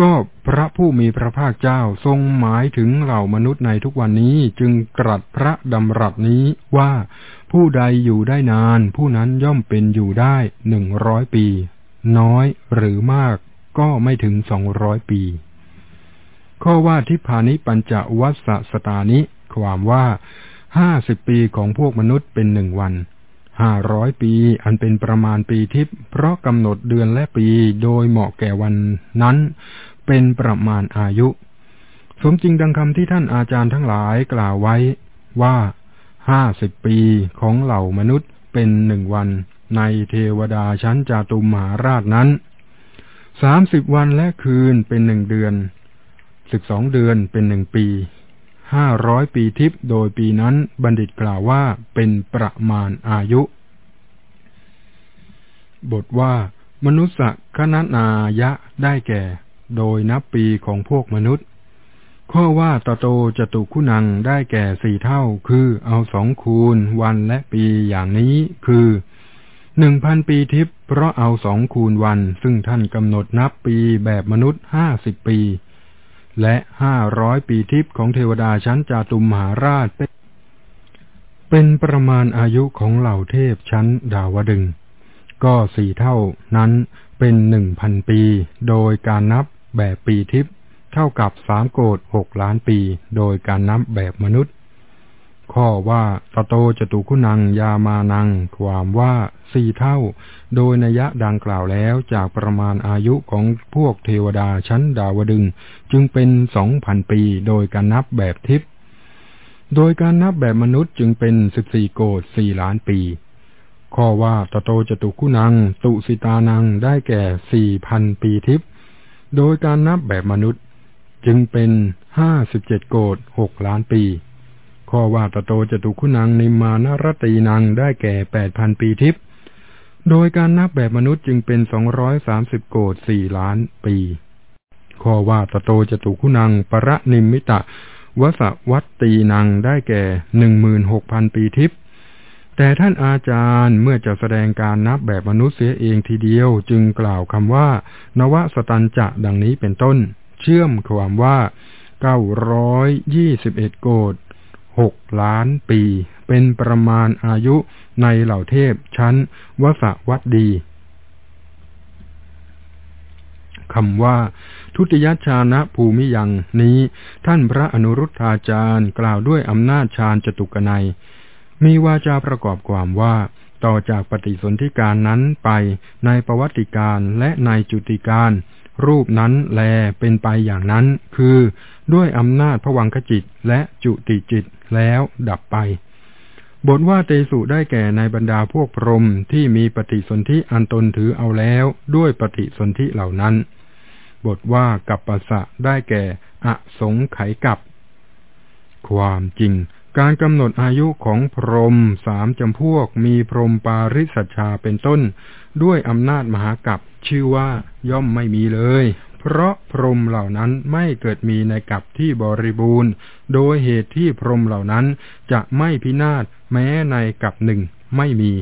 ก็พระผู้มีพระภาคเจ้าทรงหมายถึงเหล่ามนุษย์ในทุกวันนี้จึงตรัสพระดำรัสนี้ว่าผู้ใดอยู่ได้นาน ผู้นั้นย่อมเป็นอยู่ได้หนึ่งร้อยปี น้อยหรือมากก็ไม่ถึงสองร้อยปี ข้อว่าทิพานิปัญจวัสสตานิ ความว่าห้าสิบปีของพวกมนุษย์เป็นหนึ่งวัน ห้าร้อยปี อันเป็นประมาณปีทิพย์เพราะกำหนดเดือนและปีโดยเหมาะแก่วันนั้น เป็นประมาณอายุ สมจริงดังคำที่ท่านอาจารย์ทั้งหลายกล่าวไว้ว่าห้าสิบปีของเหล่ามนุษย์เป็นหนึ่งวัน ในเทวดาชั้นจาตุมหาราชนั้นสามสิบวันและคืนเป็นหนึ่งเดือนสิบสองเดือนเป็นหนึ่งปี ห้าร้อยปีทิพย์โดยปีนั้นบัณฑิตกล่าวว่าเป็นประมาณอายุ บทว่า มนุษย์คณนายะได้แก่ โดยนับปีของพวกมนุษย์ ข้อว่าตโตจตุคุณังได้แก่สี่เท่า คือเอาสองคูณ วันและปีอย่างนี้คือหนึ่งพันปีทิพย์เพราะเอาสองคูณวัน ซึ่งท่านกำหนดนับปีแบบมนุษย์ห้าสิบปี และห้าร้อยปีทิพย์ของเทวดาชั้นจาตุมมหาราช เป็นประมาณอายุของเหล่าเทพชั้นดาวดึง ก็สี่เท่านั้นเป็นหนึ่งพันปี โดยการนับแบบปีทิพย์เท่ากับสามโกดหกล้านปี โดยการนับแบบมนุษย์ ข้อว่าตโตจตุคุณังยามานัง ความว่าสี่เท่า โดยนัยะดังกล่าวแล้วจากประมาณอายุของพวกเทวดาชั้นดาวดึง จึงเป็นสองพันปีโดยการนับแบบทิพย์โดยการนับแบบมนุษย์จึงเป็นสิบสี่โกดสี่ล้านปี ข้อว่าตโตจตุคุนัง ตุสิตานังได้แก่สี่พันปีทิพย์โดยการนับแบบมนุษย์จึงเป็นห้าสิบเจ็ดโกดหกล้านปี ข้อว่าตโตจตุคุณังนิมานรตีนังได้แก่แปดพันปีทิพย์โดยการนับแบบมนุษย์จึงเป็นสองร้อยสามสิบโกดสี่ล้านปี ข้อว่าตโตจตุคุณังประนิมิตะวสวัตตีนังได้แก่หนึ่งมืนหกพันปีทิพย์แต่ท่านอาจารย์เมื่อจะแสดงการนับแบบมนุษย์เสียเองทีเดียวจึงกล่าวคำว่า นวสตันจะดังนี้เป็นต้น เชื่อมความว่าเก้าร้อยยี่สิบเอ็ดโกด หกล้านปี เป็นประมาณอายุในเหล่าเทพชั้นวสวัตดีคำว่า ทุติยชานะภูมิยังนี้ ท่านพระอนุรุทธาจารย์กล่าวด้วยอำนาจฌานจตุกนัย มีวาจาประกอบความว่าต่อจากปฏิสนธิการนั้นไปในประวัติการและในจุติการ รูปนั้นแลเป็นไปอย่างนั้น คือด้วยอำนาจพวังคจิตและจุติจิตแล้วดับไป บทว่าเตสุได้แก่ในบรรดาพวกพรหมที่มีปฏิสนธิอันตนถือเอาแล้วด้วยปฏิสนธิเหล่านั้น บทว่ากัปปะสะได้แก่อสงไขกับ ความจริง การกำหนดอายุของพรหมสามจำพวกมีพรหมปาริสัชชาเป็นต้น ด้วยอำนาจมหากัปชื่อว่าย่อมไม่มีเลย เพราะพรหมเหล่านั้นไม่เกิดมีในกัปที่บริบูรณ์ โดยเหตุที่พรหมเหล่านั้นจะไม่พินาศแม้ในกัปหนึ่งไม่มี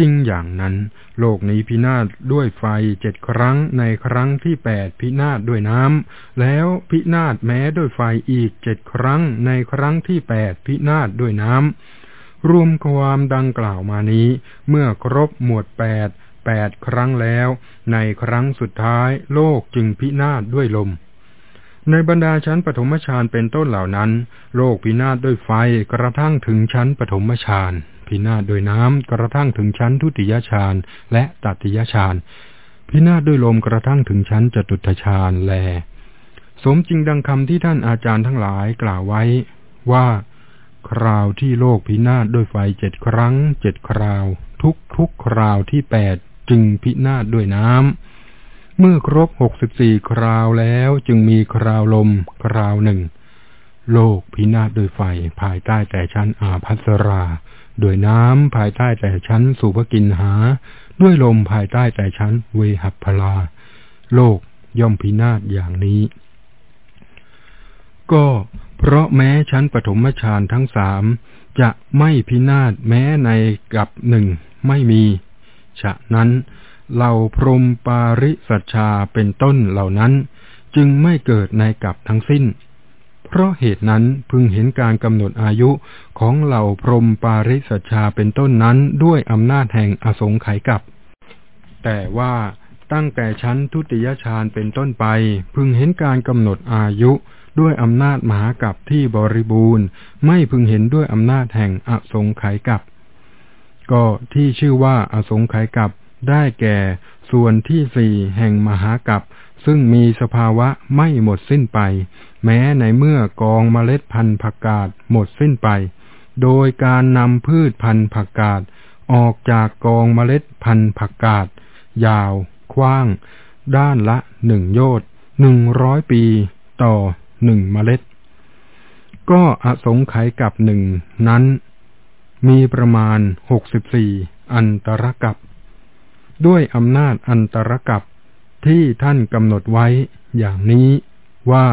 จริงอย่างนั้น โลกนี้พินาศด้วยไฟเจ็ดครั้งในครั้งที่แปดพินาศด้วยน้ำแล้วพินาศแม้ด้วยไฟอีกเจ็ดครั้งในครั้งที่แปดพินาศด้วยน้ำรวมความดังกล่าวมานี้ เมื่อครบหมวดแปดแปดครั้งแล้ว ในครั้งสุดท้ายโลกจึงพินาศด้วยลม ในบรรดาชั้นปฐมฌานเป็นต้นเหล่านั้นโลกพินาศด้วยไฟกระทั่งถึงชั้นปฐมฌานพินาศด้วยน้ำกระทั่งถึงชั้นทุติยฌานและตติยฌานพินาศด้วยลมกระทั่งถึงชั้นจตุตฌานแล สมจริงดังคำที่ท่านอาจารย์ทั้งหลายกล่าวไว้ว่า คราวที่โลกพินาศด้วยไฟเจ็ดครั้งเจ็ดคราว ทุกทุกคราวที่แปดจึงพินาศด้วยน้ำ เมื่อครบหกสิบสี่คราวแล้วจึงมีคราวลมคราวหนึ่ง โลกพินาศโดยไฟภายใต้แต่ชั้นอาพัสรา โดยน้ำภายใต้แต่ชั้นสุภกินหา ด้วยลมภายใต้แต่ชั้นเวหัพลา โลกย่อมพินาศอย่างนี้ ก็เพราะแม้ชั้นปฐมฌานทั้งสามจะไม่พินาศแม้ในกับหนึ่งไม่มี ฉะนั้น เหล่าพรมปาริสัชชาเป็นต้นเหล่านั้น จึงไม่เกิดในกับทั้งสิ้น เพราะเหตุนั้นพึงเห็นการกำหนดอายุของเหล่าพรมปาริสัชาเป็นต้นนั้นด้วยอำนาจแห่งอสงไขยกับ แต่ว่าตั้งแต่ชั้นทุติยฌานเป็นต้นไป พึงเห็นการกำหนดอายุด้วยอำนาจมหากับที่บริบูรณ์ ไม่พึงเห็นด้วยอำนาจแห่งอสงไขยกับ ก็ที่ชื่อว่าอสงไขยกับ ได้แก่ส่วนที่สี่แห่งมหากับซึ่งมีสภาวะไม่หมดสิ้นไป แม้ในเมื่อกองเมล็ดพันธุ์ผักกาดหมดสิ้นไป โดยการนำพืชพันธุ์ผักกาดออกจากกองเมล็ดพันธุ์ผักกาดยาวกว้าง ด้านละหนึ่งโยชน์หนึ่งร้อยปีต่อหนึ่งเมล็ด ก็อสงไขยกับหนึ่งนั้น มีประมาณหกสิบสี่อันตรกับ ด้วยอำนาจอันตรกับที่ท่านกำหนดไว้อย่างนี้ว่า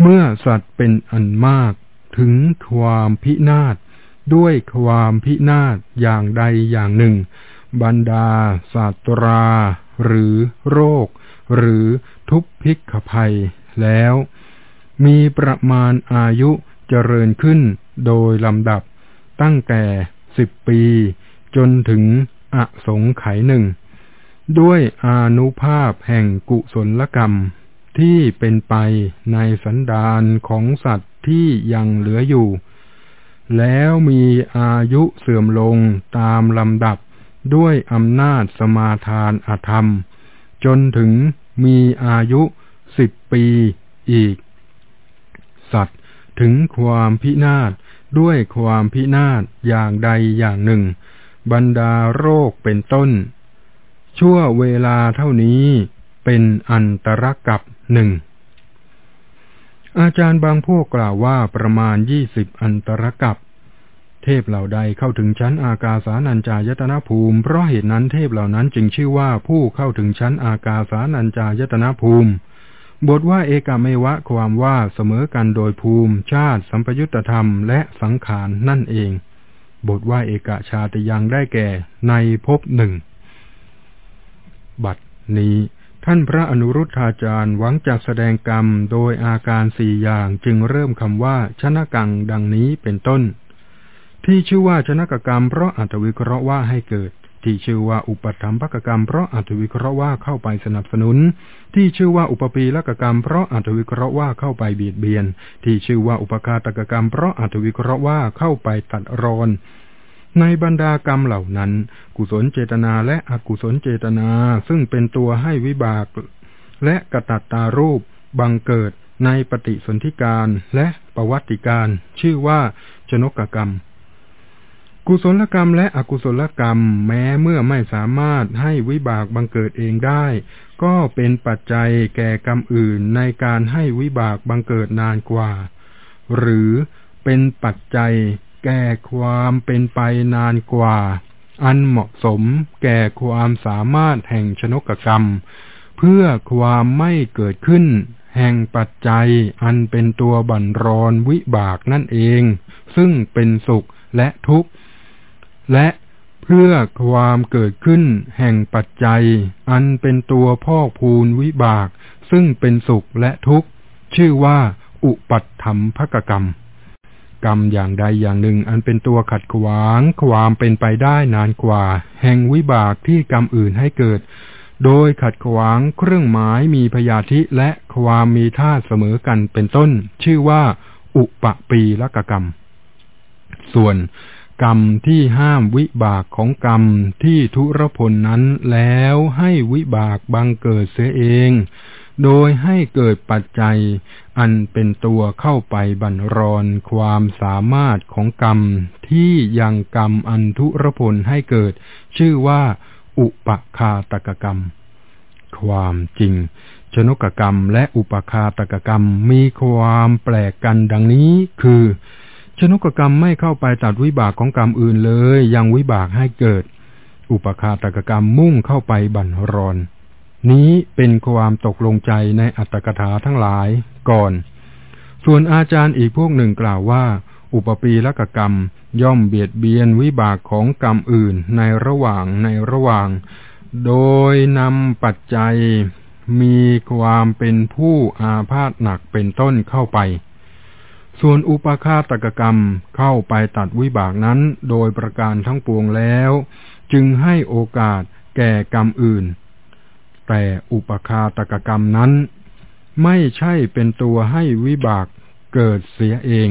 เมื่อสัตว์เป็นอันมากถึงความพินาศด้วยความพินาศอย่างใดอย่างหนึ่ง บรรดาศาสตรา หรือโรค หรือทุพพิกภัยแล้ว มีประมาณอายุเจริญขึ้นโดยลำดับตั้งแต่สิบปี จนถึง อสงไขยหนึ่งด้วยอานุภาพแห่งกุศลกรรมที่เป็นไปในสันดานของสัตว์ที่ยังเหลืออยู่ แล้วมีอายุเสื่อมลงตามลำดับด้วยอำนาจสมาทานอธรรม จนถึงมีอายุสิบปีอีก สัตว์ถึงความพินาศด้วยความพินาศอย่างใดอย่างหนึ่ง บรรดาโรคเป็นต้น ชั่วเวลาเท่านี้เป็นอันตรกับหนึ่งอาจารย์บางพวกกล่าวว่าประมาณยี่สิบอันตรกับ เทพเหล่าใดเข้าถึงชั้นอากาสานัญจายตนะภูมิ เพราะเหตุนั้นเทพเหล่านั้นจึงชื่อว่าผู้เข้าถึงชั้นอากาสานัญจายตนะภูมิ บทว่าเอกามวะความว่าเสมอกันโดยภูมิ ชาติ สัมปยุตธรรมและสังขารนั่นเอง บทว่าเอกชาติยังได้แก่ในภพหนึ่ง บัดนี้ท่านพระอนุรุทธาจารย์หวังจะแสดงกรรมโดยอาการสี่อย่างจึงเริ่มคำว่าชนะกังดังนี้เป็นต้น ที่ชื่อว่าชนะกกรรมเพราะอัตวิเคราะห์ว่าให้เกิด ที่ชื่อว่าอุปธรรมภกกรรมเพราะอัตวิเคราะห์ว่าเข้าไปสนับสนุน ที่ชื่อว่าอุปปีลกกรรมเพราะอัตวิเคราะห์ว่าเข้าไปเบียดเบียน ที่ชื่อว่าอุปคาตกกรรมเพราะอัตวิเคราะห์ว่าเข้าไปตัดรอนในบรรดากรรมเหล่านั้น กุศลเจตนาและอกุศลเจตนาซึ่งเป็นตัวให้วิบาก และกระตัตตารูป บังเกิดในปฏิสนธิการและประวัติการ ชื่อว่าชนกกรรม กุศลกรรมและอกุศลกรรม แม้เมื่อไม่สามารถให้วิบากบังเกิดเองได้ ก็เป็นปัจจัยแก่กรรมอื่นในการให้วิบากบังเกิดนานกว่า หรือเป็นปัจจัยแก่ความเป็นไปนานกว่า อันเหมาะสมแก่ความสามารถแห่งชนกกรรม เพื่อความไม่เกิดขึ้น แห่งปัจจัยอันเป็นตัวบั่นรอนวิบากนั่นเอง ซึ่งเป็นสุขและทุกข์ และเพื่อความเกิดขึ้นแห่งปัจจัย อันเป็นตัวพ่อพูนวิบาก ซึ่งเป็นสุขและทุกข์ ชื่อว่า อุปัตถมภกกรรม กรรมอย่างใดอย่างหนึ่ง อันเป็นตัวขัดขวางความเป็นไปได้นานกว่า แห่งวิบากที่กรรมอื่นให้เกิด โดยขัดขวางเครื่องหมายมีพยาธิและความมีท่าเสมอกันเป็นต้น ชื่อว่า อุปปีละกกรรม ส่วน กรรมที่ห้ามวิบากของกรรมที่ทุรพลนั้นแล้วให้วิบากบังเกิดเสียเอง โดยให้เกิดปัจจัย อันเป็นตัวเข้าไปบั่นรอนความสามารถของกรรมที่ยังกรรมอันทุรพลให้เกิด ชื่อว่า อุปคาตกกรรม ความจริงชนกกรรมและอุปคาตกกรรมมีความแปลกกันดังนี้คือ ชนุกกรรมไม่เข้าไปตัดวิบากของกรรมอื่นเลย ยังวิบากให้เกิด อุปคาตกกรรมมุ่งเข้าไปบั่นรอน นี้เป็นความตกลงใจในอัตถกถาทั้งหลายก่อน ส่วนอาจารย์อีกพวกหนึ่งกล่าวว่า อุปปีละกกรรมย่อมเบียดเบียนวิบากของกรรมอื่นในระหว่างในระหว่าง โดยนำปัจจัยมีความเป็นผู้อาพาธหนักเป็นต้นเข้าไป ส่วนอุปคาตกกรรมเข้าไปตัดวิบากนั้นโดยประการทั้งปวงแล้ว จึงให้โอกาสแก่กรรมอื่น แต่อุปคาตกกรรมนั้น ไม่ใช่เป็นตัวให้วิบากเกิดเสียเอง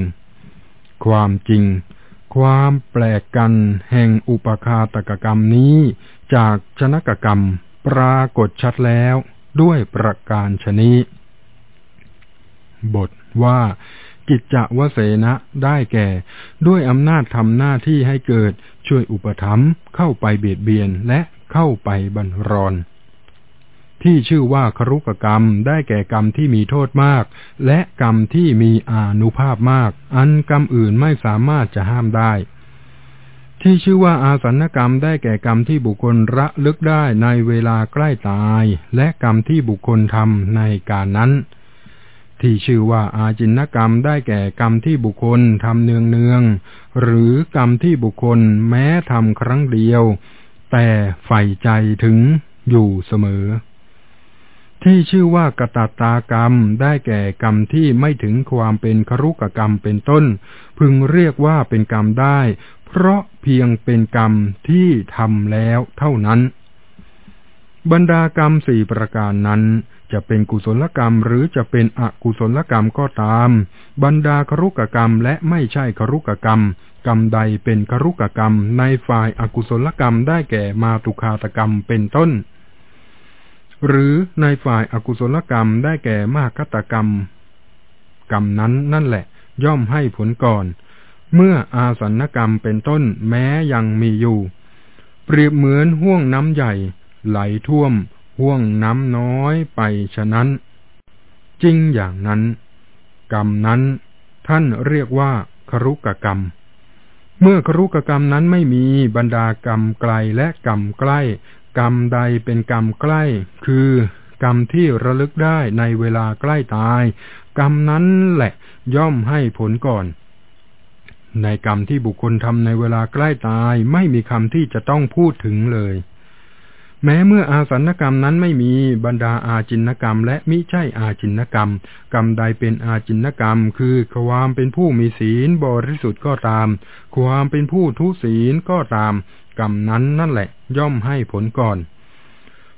ความจริง ความแปลกกันแห่งอุปคาตกกรรมนี้จากชนกกรรมปรากฏชัดแล้วด้วยประการชนี้ บทว่า กิจจวเสนะได้แก่ ด้วยอำนาจทำหน้าที่ให้เกิดช่วยอุปถัมภ์เข้าไปเบียดเบียนและเข้าไปบันรอนที่ชื่อว่าครุกกรรมได้แก่กรรมที่มีโทษมาก และกรรมที่มีอานุภาพมาก อันกรรมอื่นไม่สามารถจะห้ามได้ ที่ชื่อว่าอาสันกรรมได้แก่กรรมที่บุคคลระลึกได้ในเวลาใกล้ตาย และกรรมที่บุคคลทำในการนั้น ที่ชื่อว่าอาจินกรรมได้แก่กรรมที่บุคคลทำเนืองเนืองหรือกรรมที่บุคคลแม้ทำครั้งเดียว แต่ใฝ่ใจถึงอยู่เสมอ ที่ชื่อว่ากตตากรรมได้แก่กรรมที่ไม่ถึงความเป็นครุกกรรมเป็นต้น พึงเรียกว่าเป็นกรรมได้ เพราะเพียงเป็นกรรมที่ทำแล้วเท่านั้น บรรดากรรมสี่ประการนั้น จะเป็นกุศลกรรมหรือจะเป็นอกุศลกรรมก็ตาม บรรดาครุกกรรมและไม่ใช่ครุกกรรม กรรมใดเป็นครุกกรรม ในฝ่ายอากุศลกรรมได้แก่มาตุคาตกรรมเป็นต้น หรือในฝ่ายอากุศลกรรมได้แก่มากตกรรม กรรมนั้นนั่นแหละ ย่อมให้ผลก่อน เมื่ออาสันกรรมเป็นต้นแม้ยังมีอยู่ เปรียบเหมือนห่วงน้ำใหญ่ ไหลท่วม ห่วงน้ำน้อยไปฉะนั้น จริงอย่างนั้น กรรมนั้นท่านเรียกว่าครุกกรรม เมื่อครุกกรรมนั้นไม่มีบรรดากรรมไกลและกรรมใกล้ กรรมใดเป็นกรรมใกล้ คือกรรมที่ระลึกได้ในเวลาใกล้ตาย กรรมนั้นแหละย่อมให้ผลก่อน ในกรรมที่บุคคลทำในเวลาใกล้ตายไม่มีคำที่จะต้องพูดถึงเลย แม้เมื่ออาสันกรรมนั้นไม่มีบรรดาอาจินกรรม และมิใช่อาจินกรรม กรรมใดเป็นอาจินกรรม คือความเป็นผู้มีศีลบริสุทธิ์ก็ตาม ความเป็นผู้ทุศีลก็ตาม กรรมนั้นนั่นแหละย่อมให้ผลก่อน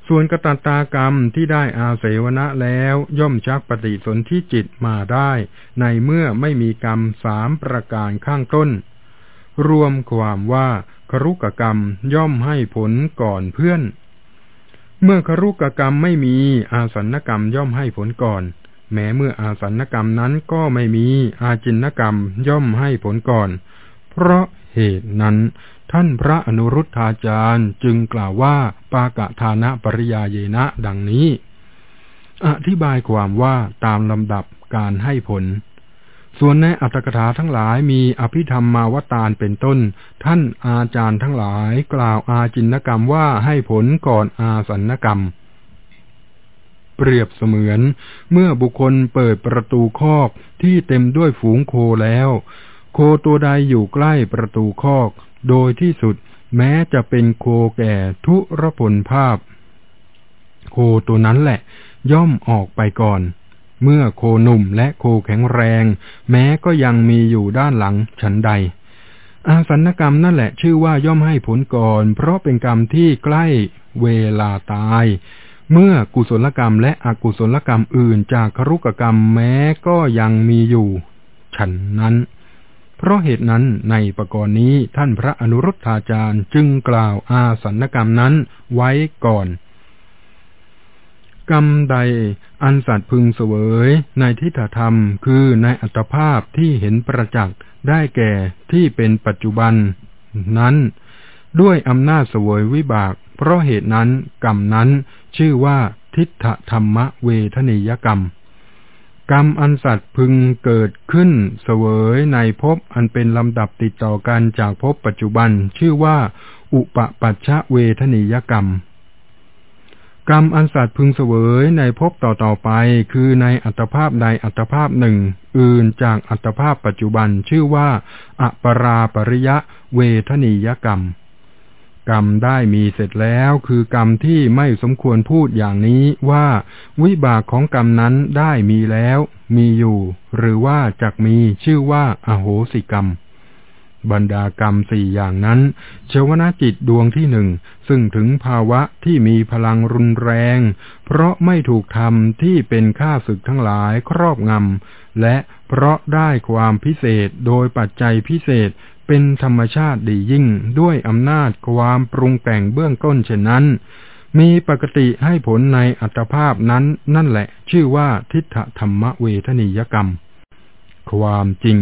ส่วนกตัตตากรรมที่ได้อาเสวนะแล้วย่อมชักปฏิสนธิจิตมาได้ ในเมื่อไม่มีกรรมสามประการข้างต้น รวมความว่าครุกกรรมย่อมให้ผลก่อนเพื่อน เมื่อครุกกรรมไม่มีอาสันกรรมย่อมให้ผลก่อน แม้เมื่ออาสันกรรมนั้นก็ไม่มีอาจินกรรมย่อมให้ผลก่อน เพราะเหตุนั้น ท่านพระอนุรุทธาจารย์จึงกล่าวว่าปากะทานะปริยาเยนะดังนี้ อธิบายความว่าตามลำดับการให้ผล ส่วนในอัตถกถาทั้งหลายมีอภิธรรมมาวตารเป็นต้น ท่านอาจารย์ทั้งหลายกล่าวอาจินกรรมว่าให้ผลก่อนอาสันกรรม เปรียบเสมือน เมื่อบุคคลเปิดประตูคอกที่เต็มด้วยฝูงโคแล้ว โคตัวใดอยู่ใกล้ประตูคอก โดยที่สุดแม้จะเป็นโคแก่ทุรพลภาพ โคตัวนั้นแหละ ย่อมออกไปก่อน เมื่อโคหนุ่มและโคแข็งแรง แม้ก็ยังมีอยู่ด้านหลังฉันใด อาสันกรรมนั่นแหละชื่อว่าย่อมให้ผลก่อน เพราะเป็นกรรมที่ใกล้เวลาตาย เมื่อกุศลกรรมและอกุศลกรรมอื่นจากครุกกรรมแม้ก็ยังมีอยู่ ฉันนั้น เพราะเหตุนั้นในประกรณ์นี้ท่านพระอนุรุทธาจารย์จึงกล่าวอาสันกรรมนั้นไว้ก่อน กรรมใดอันสัตว์พึงเสวยในทิฏฐธรรมคือในอัตภาพที่เห็นประจักษ์ได้แก่ที่เป็นปัจจุบัน นั้น ด้วยอำนาจเสวยวิบาก เพราะเหตุนั้นกรรมนั้นชื่อว่าทิฏฐธรรมเวทนิยกรรม กรรมอันสัตว์พึงเกิดขึ้นเสวยในภพอันเป็นลำดับติดต่อกันจากภพปัจจุบัน ชื่อว่า อุปปัชชะเวทนิยกรรม กรรมอันสัตว์พึงเสวยในภพต่อๆไป คือในอัตภาพใดอัตภาพหนึ่ง อื่นจากอัตภาพปัจจุบันชื่อว่าอปราปริยะเวทนิยกรรม กรรมได้มีเสร็จแล้วคือกรรมที่ไม่สมควรพูดอย่างนี้ว่า วิบากของกรรมนั้นได้มีแล้ว มีอยู่ หรือว่าจักมีชื่อว่าอโหสิกรรม บรรดากรรมสี่อย่างนั้นเชวนาจิตดวงที่หนึ่ง ซึ่งถึงภาวะที่มีพลังรุนแรง เพราะไม่ถูกทำที่เป็นข้าศึกทั้งหลายครอบงำ และเพราะได้ความพิเศษโดยปัจจัยพิเศษเป็นธรรมชาติดียิ่งด้วยอำนาจความปรุงแต่งเบื้องต้นเช่นนั้น มีปกติให้ผลในอัตภาพนั้นนั่นแหละ ชื่อว่าทิฏฐธรรมเวทนิยกรรม ความจริง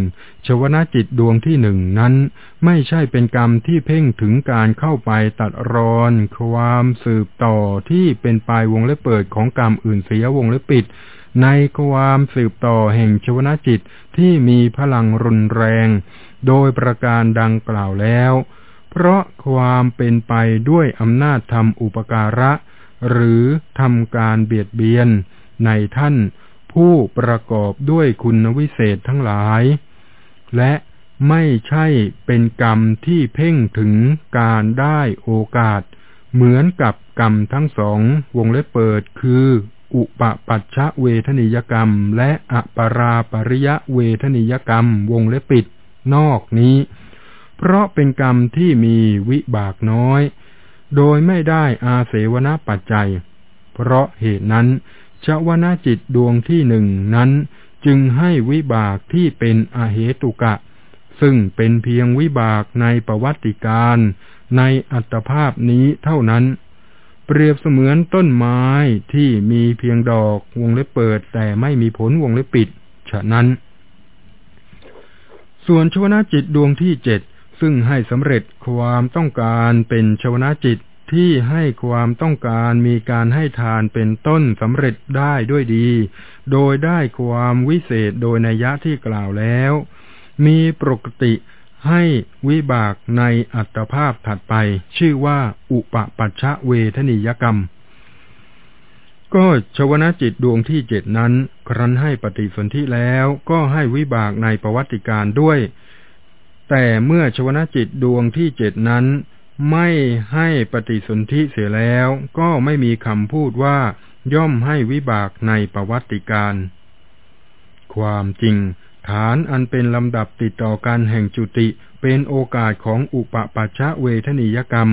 ชวนาจิตดวงที่หนึ่งนั้น ไม่ใช่เป็นกรรมที่เพ่งถึงการเข้าไปตัดรอน ความสืบต่อที่เป็นปลายวงเล็บเปิดของกรรมอื่นเสียวงเล็บปิด ในความสืบต่อแห่งชวนาจิตที่มีพลังรุนแรง โดยประการดังกล่าวแล้ว เพราะความเป็นไปด้วยอำนาจทำอุปการะ หรือทำการเบียดเบียนในท่าน ผู้ประกอบด้วยคุณวิเศษทั้งหลาย และไม่ใช่เป็นกรรมที่เพ่งถึงการได้โอกาส เหมือนกับกรรมทั้งสองวงเล็บเปิดคือ อุปปัชชะเวทนิยกรรม และอปราปริยะเวทนิยกรรม วงเล็บปิด นอกนี้ เพราะเป็นกรรมที่มีวิบากน้อย โดยไม่ได้อาเสวนปัจจัย เพราะเหตุนั้น ชวนาจิตดวงที่หนึ่งนั้น จึงให้วิบากที่เป็นอาเหตุกะ ซึ่งเป็นเพียงวิบากในประวัติการในอัตภาพนี้เท่านั้น เปรียบเสมือนต้นไม้ที่มีเพียงดอกวงเล็บเปิด แต่ไม่มีผลวงเล็บปิด ฉะนั้น ส่วนชวนาจิตดวงที่เจ็ดซึ่งให้สำเร็จความต้องการเป็นชวนาจิต ที่ให้ความต้องการมีการให้ทานเป็นต้นสำเร็จได้ด้วยดี โดยได้ความวิเศษโดยนัยยะที่กล่าวแล้ว มีปกติให้วิบากในอัตภาพถัดไป ชื่อว่าอุปปัชชะเวทนิยกรรม ก็ชวนาจิตดวงที่เจ็ดนั้น ครั้นให้ปฏิสนธิแล้วก็ให้วิบากในประวัติการด้วย แต่เมื่อชวนาจิตดวงที่เจ็ดนั้น ไม่ให้ปฏิสนธิเสียแล้ว ก็ไม่มีคำพูดว่าย่อมให้วิบากในประวัติการ ความจริง ฐานอันเป็นลำดับติดต่อกันแห่งจุติเป็นโอกาสของอุปปัชชะเวทนิยกรรม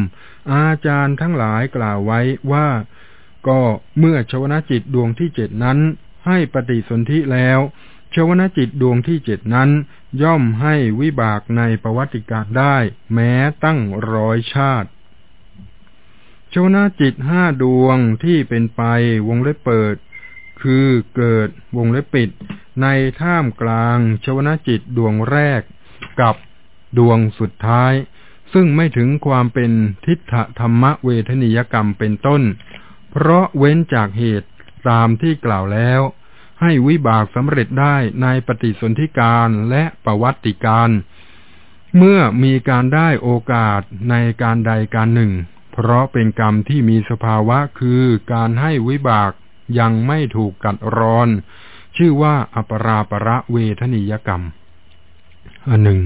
อาจารย์ทั้งหลายกล่าวไว้ว่า ก็เมื่อชวนาจิตดวงที่เจ็ดนั้น ให้ปฏิสนธิแล้ว ชวนจิตดวงที่เจ็ดนั้น ย่อมให้วิบากในประวัติกาศได้ แม้ตั้งร้อยชาติชวนจิตห้าดวงที่เป็นไปวงเล็บเปิด คือเกิดวงเล็บปิด ในท่ามกลางชวนจิตดวงแรกกับดวงสุดท้าย ซึ่งไม่ถึงความเป็นทิฏฐธรรมเวทนิยกรรมเป็นต้น เพราะเว้นจากเหตุตามที่กล่าวแล้ว ให้วิบากสำเร็จได้ในปฏิสนธิการและประวัติการ เมื่อมีการได้โอกาสในการใดการหนึ่ง เพราะเป็นกรรมที่มีสภาวะคือการให้วิบากยังไม่ถูกกัดรอน ชื่อว่าอปราประเวทนิยกรรมอันหนึ่ง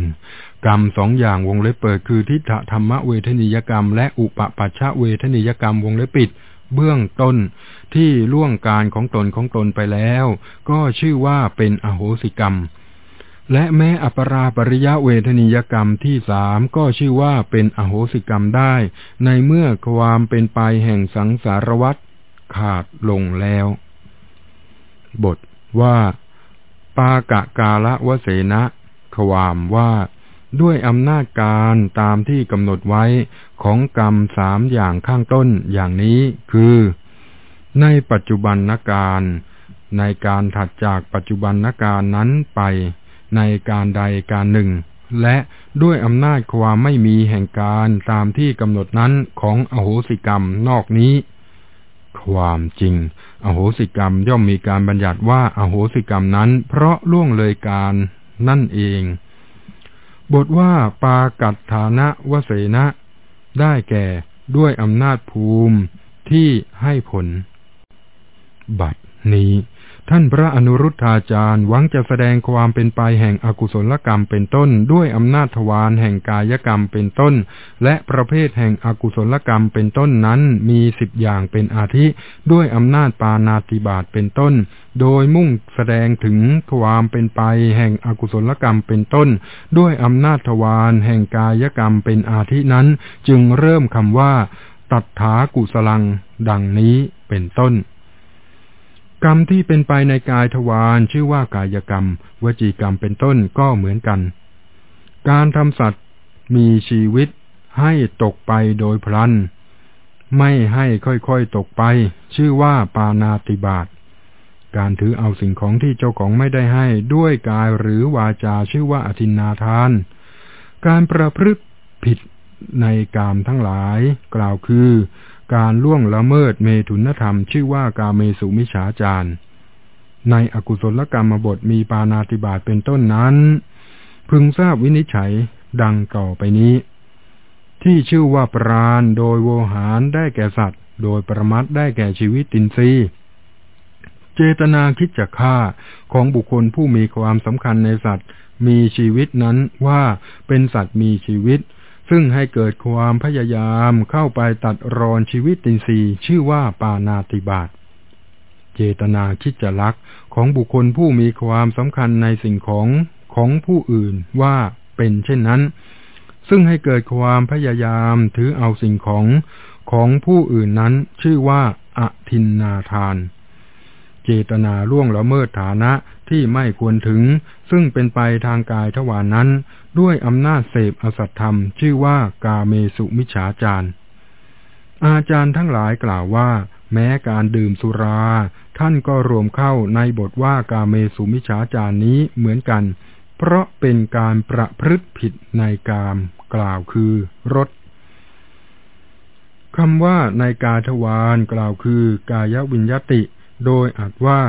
กรรมสองอย่างวงเล็บเปิดคือทิฏฐธรรมเวทนิยกรรม และอุปปัชชะเวทนิยกรรมวงเล็บปิด เบื้องต้นที่ล่วงการของตนของตนไปแล้ว ก็ชื่อว่าเป็นอโหสิกรรม และแม้อปราปริยะเวทนิยกรรมที่สามก็ชื่อว่าเป็นอโหสิกรรมได้ ในเมื่อความเป็นไปแห่งสังสารวัฏขาดลงแล้ว บทว่า ปากะกาละวเสนะ ความว่า ด้วยอำนาจการตามที่กำหนดไว้ของกรรมสามอย่างข้างต้นอย่างนี้คือ ในปัจจุบันนการ ในการถัดจากปัจจุบันนการนั้นไปในการใดการหนึ่ง และด้วยอำนาจความไม่มีแห่งการตามที่กำหนดนั้นของอโหสิกรรมนอกนี้ ความจริง อโหสิกรรมย่อมมีการบัญญัติว่าอโหสิกรรมนั้น เพราะล่วงเลยการนั่นเอง บทว่าปากัดฐานะวเสนะได้แก่ด้วยอำนาจภูมิที่ให้ผล บัดนี้ ท่านพระอนุรุทธาจารย์หวังจะแสดงความเป็นไปแห่งอกุศลกรรมเป็นต้น ด้วยอำนาจทวารแห่งกายกรรมเป็นต้น และประเภทแห่งอกุศลกรรมเป็นต้นนั้นมีสิบอย่างเป็นอาทิ ด้วยอำนาจปานาติบาตเป็นต้น โดยมุ่งแสดงถึงความเป็นไปแห่งอกุศลกรรมเป็นต้น ด้วยอำนาจทวารแห่งกายกรรมเป็นอาทินั้น จึงเริ่มคำว่า ตัดถากุสลัง ดังนี้เป็นต้น กรรมที่เป็นไปในกายทวารชื่อว่ากายกรรม วจีกรรมเป็นต้นก็เหมือนกัน การทำสัตว์มีชีวิตให้ตกไปโดยพลัน ไม่ให้ค่อยๆตกไป ชื่อว่าปานาติบาตการถือเอาสิ่งของที่เจ้าของไม่ได้ให้ด้วยกายหรือวาจาชื่อว่าอธินนาทาน การประพฤติผิดในกามทั้งหลาย กล่าวคือ การล่วงละเมิดเมถุนธรรม ชื่อว่ากาเมสุมิฉาจารในอกุศลกรรมบทมีปานาติบาตเป็นต้นนั้น พึงทราบวินิจฉัยดังต่อไปนี้ ที่ชื่อว่าปราณโดยโวหารได้แก่สัตว์ โดยประมัดได้แก่ชีวิตตินทรีย์เจตนาคิดจะฆ่าของบุคคลผู้มีความสำคัญในสัตว์ มีชีวิตนั้นว่าเป็นสัตว์มีชีวิต ซึ่งให้เกิดความพยายามเข้าไปตัดรอนชีวิตตินรีชื่อว่าปานาติบาตเจตนาคิดจะลักของบุคคลผู้มีความสำคัญในสิ่งของของผู้อื่นว่าเป็นเช่นนั้น ซึ่งให้เกิดความพยายามถือเอาสิ่งของของผู้อื่นนั้นชื่อว่าอทินนาทาน เจตนาล่วงละเมิดฐานะ ที่ไม่ควรถึง ซึ่งเป็นไปทางกายทวารนนั้น ด้วยอำนาจเสพอสัตธรรม ชื่อว่ากาเมสุมิฉาจารอาจารย์ทั้งหลายกล่าวว่า แม้การดื่มสุรา ท่านก็รวมเข้าในบทว่ากาเมสุมิฉาจารนี้เหมือนกัน เพราะเป็นการประพฤติผิดในกาม กล่าวคือรสคำว่าในกาทวารกล่าวคือกายวิญญติ โดยอาจว่า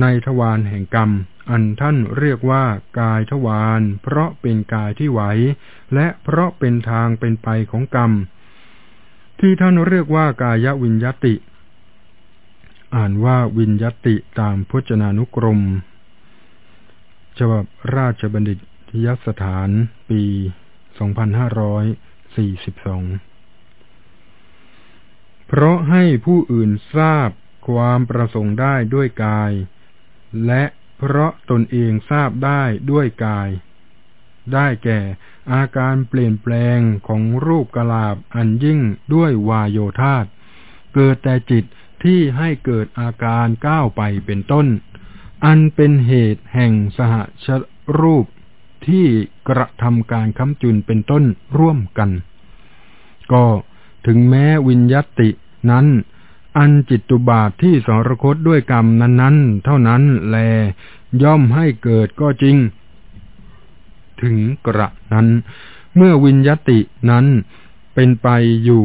ในทวารแห่งกรรม อันท่านเรียกว่ากายทวารเพราะเป็นกายที่ไหว และเพราะเป็นทางเป็นไปของกรรม ที่ท่านเรียกว่ากายวิญญติ อ่านว่าวิญญติตามพจนานุกรม ฉบับราชบัณฑิตยสถาน ปี 2542เพราะให้ผู้อื่นทราบความประสงค์ได้ด้วยกาย และเพราะตนเองทราบได้ด้วยกาย ได้แก่อาการเปลี่ยนแปลงของรูปกลาบอันยิ่งด้วยวายโยธาตเกิดแต่จิตที่ให้เกิดอาการก้าวไปเป็นต้น อันเป็นเหตุแห่งสหชรูปที่กระทำการค้ำจุนเป็นต้นร่วมกัน ก็ถึงแม้วิญญตินั้น อันจิตตุบาทที่สรคตด้วยกรรมนั้น ๆ เท่านั้นแล ย่อมให้เกิดก็จริง ถึงกระนั้น เมื่อวิญญตินั้นเป็นไปอยู่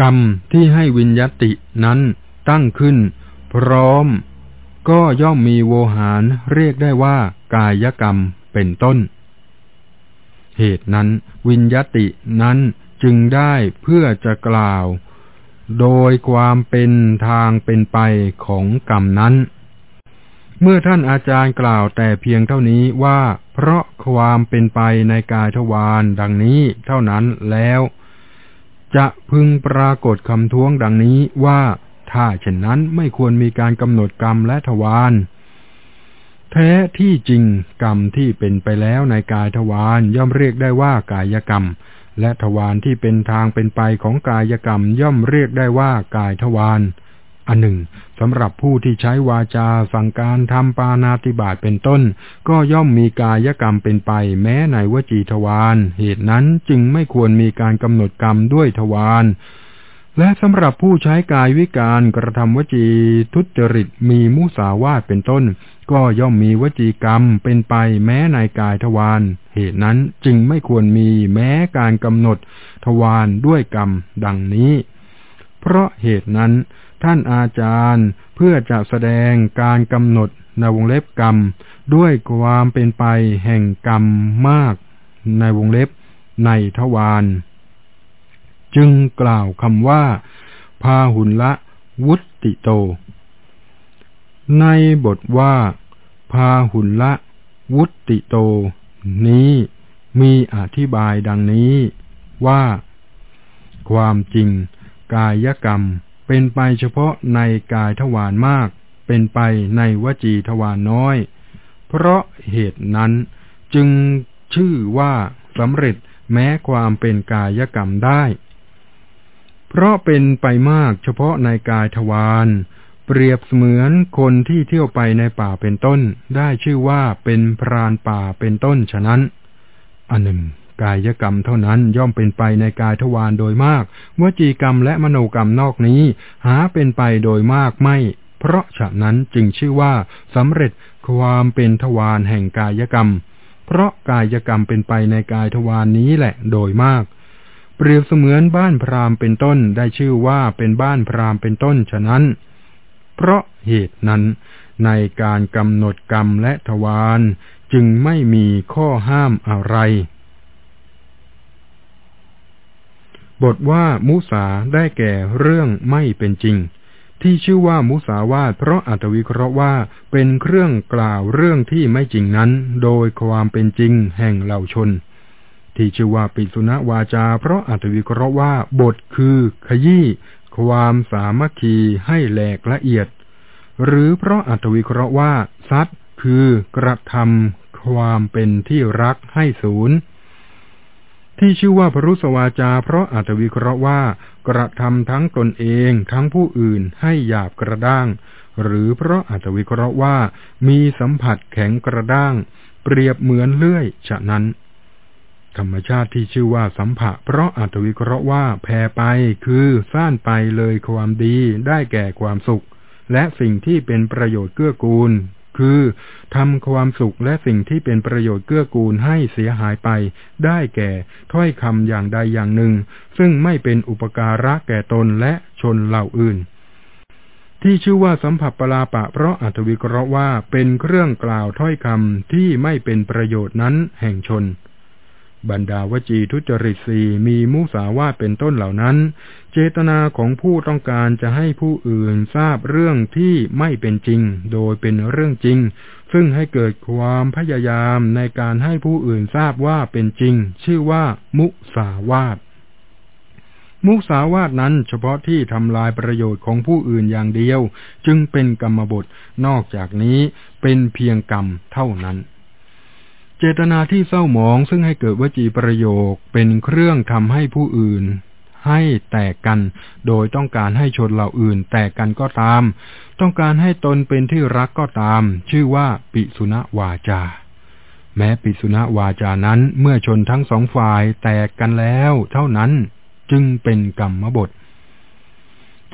กรรมที่ให้วิญญตินั้นตั้งขึ้น พร้อม ก็ย่อมมีโวหารเรียกได้ว่า กายกรรมเป็นต้น เหตุนั้น วิญญตินั้นจึงได้เพื่อจะกล่าว โดยความเป็นทางเป็นไปของกรรมนั้น เมื่อท่านอาจารย์กล่าวแต่เพียงเท่านี้ว่า เพราะความเป็นไปในกายทวารดังนี้เท่านั้นแล้ว จะพึงปรากฏคำท้วงดังนี้ว่าถ้าเช่นนั้นไม่ควรมีการกำหนดกรรมและทวารแท้ที่จริงกรรมที่เป็นไปแล้วในกายทวารย่อมเรียกได้ว่ากายกรรม และทวารที่เป็นทางเป็นไปของกายกรรมย่อมเรียกได้ว่ากายทวารอันหนึ่งสำหรับผู้ที่ใช้วาจาสั่งการทำปานาติบาตเป็นต้น ก็ย่อมมีกายกรรมเป็นไป แม้ในวจีทวารเหตุนั้นจึงไม่ควรมีการกำหนดกรรมด้วยทวาร และสำหรับผู้ใช้กายวิการกระทำวจีทุจริตมีมุสาวาทเป็นต้น ก็ย่อมมีวจีกรรมเป็นไปแม้ในกายทวารเหตุนั้นจึงไม่ควรมีแม้การกำหนดทวารด้วยกรรมดังนี้ เพราะเหตุนั้น ท่านอาจารย์เพื่อจะแสดงการกำหนดในวงเล็บกรรม ด้วยความเป็นไปแห่งกรรมมาก ในวงเล็บในทวาร จึงกล่าวคำว่า พาหุนละวุติโต ในบทว่า พาหุลละวุติโต นี้มีอธิบายดังนี้ว่า ความจริง กายกรรมเป็นไปเฉพาะในกายทวารมาก เป็นไปในวจีทวารน้อย เพราะเหตุนั้นจึงชื่อว่าสำเร็จแม้ความเป็นกายกรรมได้ เพราะเป็นไปมากเฉพาะในกายทวารเปรียบเสมือนคนที่เที่ยวไปในป่าเป็นต้น ได้ชื่อว่าเป็นพรานป่าเป็นต้นฉะนั้น อันหนึ่ง กายกรรมเท่านั้นย่อมเป็นไปในกายทวารโดยมากวจีกรรมและมโนกรรมนอกนี้ หาเป็นไปโดยมากไม่ เพราะฉะนั้นจึงชื่อว่าสำเร็จความเป็นทวารแห่งกายกรรม เพราะกายกรรมเป็นไปในกายทวารนนี้แหละโดยมาก เปรียบเสมือนบ้านพราหมณ์เป็นต้นได้ชื่อว่าเป็นบ้านพราหมณ์เป็นต้นฉะนั้น เพราะเหตุนั้น ในการกำหนดกรรมและทวารจึงไม่มีข้อห้ามอะไร บทว่ามุสาได้แก่เรื่องไม่เป็นจริง ที่ชื่อว่ามุสาวาทเพราะอัตวิเคราะห์ว่าเป็นเครื่องกล่าวเรื่องที่ไม่จริงนั้น โดยความเป็นจริงแห่งเหล่าชน ที่ชื่อว่าปิสุณวาจา เพราะอัตวิเคราะห์ว่าบทคือขยี้ความสามัคคีให้แหลกละเอียด หรือเพราะอัตวิเคราะห์ว่าซัดคือกระทำความเป็นที่รักให้ศูนย์ที่ชื่อว่าพรุสวาจา เพราะอัตวิเคราะห์ว่า กระทำทั้งตนเองทั้งผู้อื่นให้หยาบกระด้าง หรือเพราะอัตวิเคราะห์ว่า มีสัมผัสแข็งกระด้าง เปรียบเหมือนเลื่อยฉะนั้น ธรรมชาติที่ชื่อว่าสัมภะเพราะอัตวิเคราะห์ว่าแผ่ไปคือซ่านไปเลยความดีได้แก่ความสุข และสิ่งที่เป็นประโยชน์เกื้อกูล คือทำความสุขและสิ่งที่เป็นประโยชน์เกื้อกูลให้เสียหายไป ได้แก่ถ้อยคำอย่างใดอย่างหนึ่ง ซึ่งไม่เป็นอุปการะแก่ตนและชนเหล่าอื่นที่ชื่อว่าสัมผัสปลาปะเพราะอัตวิเคราะห์ว่าเป็นเครื่องกล่าวถ้อยคำที่ไม่เป็นประโยชน์นั้นแห่งชน บรรดาวจีทุจริตสีมีมุสาวาทเป็นต้นเหล่านั้น เจตนาของผู้ต้องการจะให้ผู้อื่นทราบเรื่องที่ไม่เป็นจริง โดยเป็นเรื่องจริง ซึ่งให้เกิดความพยายามในการให้ผู้อื่นทราบว่าเป็นจริง ชื่อว่ามุสาวาทมุสาวาทนั้นเฉพาะที่ทำลายประโยชน์ของผู้อื่นอย่างเดียว จึงเป็นกรรมบท นอกจากนี้เป็นเพียงกรรมเท่านั้น จตนาที่เศร้าหมองซึ่งให้เกิดวจีประโยคเป็นเครื่องทำให้ผู้อื่น ให้แตกกัน โดยต้องการให้ชนเหล่าอื่น แตกกันก็ตาม ต้องการให้ตนเป็นที่รักก็ตาม ชื่อว่าปิสุณวาจา แม้ปิสุณวาจานั้นเมื่อชนทั้งสองฝ่ายแตกกันแล้ว เท่านั้นจึงเป็นกรรมบท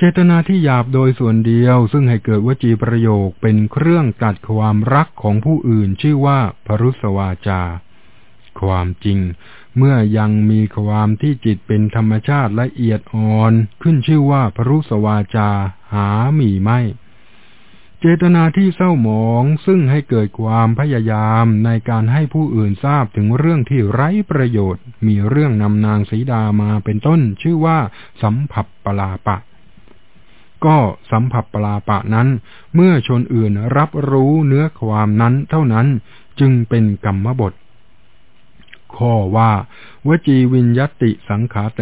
เจตนาที่หยาบโดยส่วนเดียวซึ่งให้เกิดวจีประโยคเป็นเครื่องตัดความรักของผู้อื่นชื่อว่าพรุสวาจา ความจริง เมื่อยังมีความที่จิตเป็นธรรมชาติละเอียดอ่อน ขึ้นชื่อว่าพรุสวาจาหามีไม่ เจตนาที่เศร้าหมองซึ่งให้เกิดความพยายามในการให้ผู้อื่นทราบถึงเรื่องที่ไร้ประโยชน์ มีเรื่องนำนางสีดามาเป็นต้นชื่อว่าสัมผัสปลาปะ ก็สัมผัสปลาปะนั้น เมื่อชนอื่นรับรู้เนื้อความนั้นเท่านั้นจึงเป็นกรรมบท ข้อว่า วจีวิญยติสังขาเต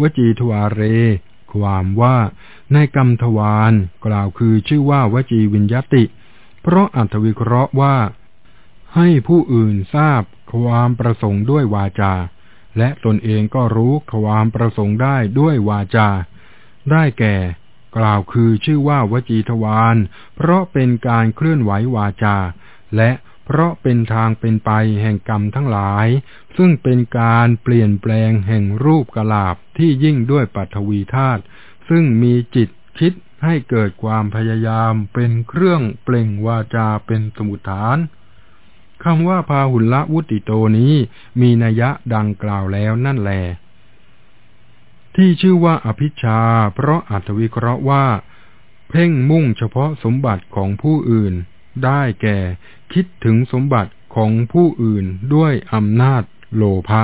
วจีทวาเร ความว่า ในกรรมทวารกล่าวคือชื่อว่าวจีวิญยติ เพราะอัตวิเคราะห์ว่า ให้ผู้อื่นทราบความประสงค์ด้วยวาจา และตนเองก็รู้ความประสงค์ได้ด้วยวาจา ได้แก่ กล่าวคือชื่อว่าวจีทวารเพราะเป็นการเคลื่อนไหววาจา และเพราะเป็นทางเป็นไปแห่งกรรมทั้งหลาย ซึ่งเป็นการเปลี่ยนแปลงแห่งรูปกลาบที่ยิ่งด้วยปัทวีธาตุซึ่งมีจิตคิดให้เกิดความพยายามเป็นเครื่องเปล่งวาจาเป็นสมุทฐานคำว่าพาหุลละวุติโตนี้มีนัยะดังกล่าวแล้วนั่นแหละ ที่ชื่อว่าอภิชา เพราะอัตวิเคราะห์ว่า เพ่งมุ่งเฉพาะสมบัติของผู้อื่น ได้แก่คิดถึงสมบัติของผู้อื่นด้วยอำนาจโลภะ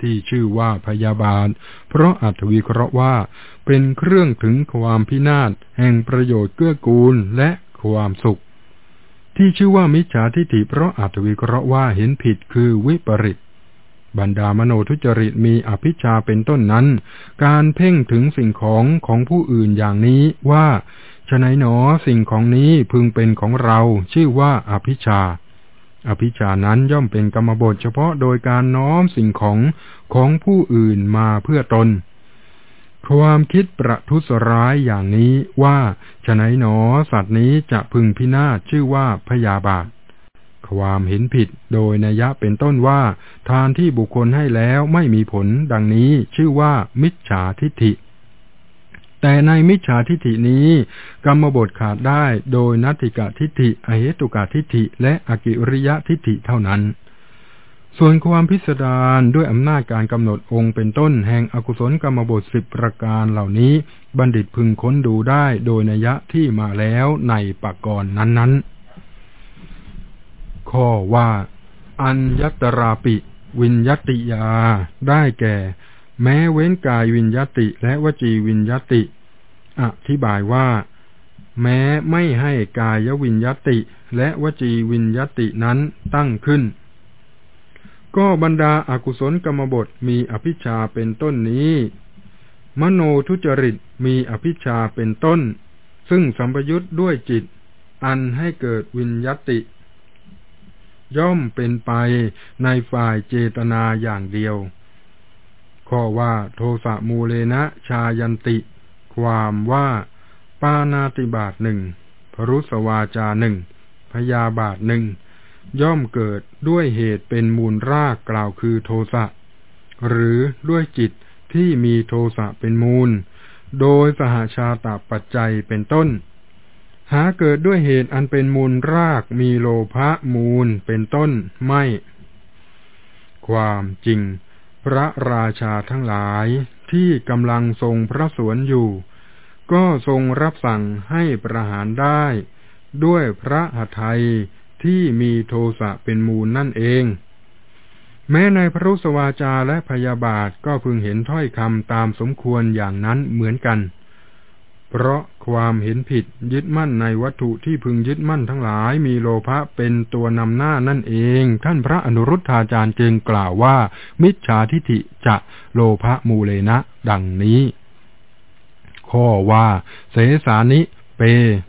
ที่ชื่อว่าพยาบาท เพราะอัตวิเคราะห์ว่า เป็นเครื่องถึงความพินาศแห่งประโยชน์เกื้อกูลและความสุข ที่ชื่อว่ามิจฉาทิฏฐิเพราะอัตวิเคราะห์ว่าเห็นผิดคือวิปริต บรรดามโนทุจริตมีอภิชาเป็นต้นนั้น การเพ่งถึงสิ่งของของผู้อื่นอย่างนี้ว่าฉนัยหนอสิ่งของนี้พึงเป็นของเราชื่อว่าอภิชา อภิชานั้นย่อมเป็นกรรมบทเฉพาะโดยการน้อมสิ่งของของผู้อื่นมาเพื่อตน ความคิดประทุษร้ายอย่างนี้ว่าฉนัยหนอสัตว์นี้จะพึงพินาศชื่อว่าพยาบาท ความเห็นผิด โดยนัยะเป็นต้นว่า ทานที่บุคคลให้แล้วไม่มีผลดังนี้ชื่อว่า มิจฉาทิฏฐิ แต่ในมิจฉาทิฏฐินี้ กรรมบทขาดได้โดยนัตติกะทิฏฐิอเหตุกะทิฏฐิ และอกิริยะทิฏฐิเท่านั้นส่วนความพิสดารด้วยอำนาจการกำหนดองค์เป็นต้นแห่งอกุศลกรรมบทสิบประการเหล่านี้ บัณฑิตพึงค้นดูได้โดยนัยะที่มาแล้วในปากกรนั้นๆ ข้อว่า อัญญตราปิ วิญยติยา ได้แก่ แม้เว้นกายวิญยติและวจีวิญยติ อธิบายว่า แม้ไม่ให้กายวิญยติ และวจีวิญยตินั้นตั้งขึ้น ก็บรรดาอากุศลกรรมบทมีอภิชาเป็นต้นนี้ มโนทุจริตมีอภิชาเป็นต้น ซึ่งสัมปยุทธ์ด้วยจิต อันให้เกิดวิญยติ ย่อมเป็นไปในฝ่ายเจตนาอย่างเดียว ข้อว่าโทสะมูเลนะชายันติ ความว่า ปานาติบาตหนึ่งพรุสวาจาหนึ่งพยาบาทหนึ่งย่อมเกิดด้วยเหตุเป็นมูลรากกล่าวคือโทสะ หรือด้วยจิตที่มีโทสะเป็นมูล โดยสหชาตปัจจัยเป็นต้น หาเกิดด้วยเหตุอันเป็นมูลรากมีโลภะมูลเป็นต้นไม่ ความจริง พระราชาทั้งหลายที่กำลังทรงพระสวนอยู่ ก็ทรงรับสั่งให้ประหารได้ ด้วยพระหทัยที่มีโทสะเป็นมูลนั่นเอง แม้ในพระรุสวาจาและพยาบาทก็พึงเห็นถ้อยคำตามสมควรอย่างนั้นเหมือนกัน เพราะความเห็นผิดยึดมั่นในวัตถุที่พึงยึดมั่นทั้งหลายมีโลภะเป็นตัวนำหน้านั่นเอง ท่านพระอนุรุทธาจารย์จึงกล่าวว่า มิจฉาทิฐิจะโลภะมูเลนะ ดังนี้ ข้อว่า เสสานิ เป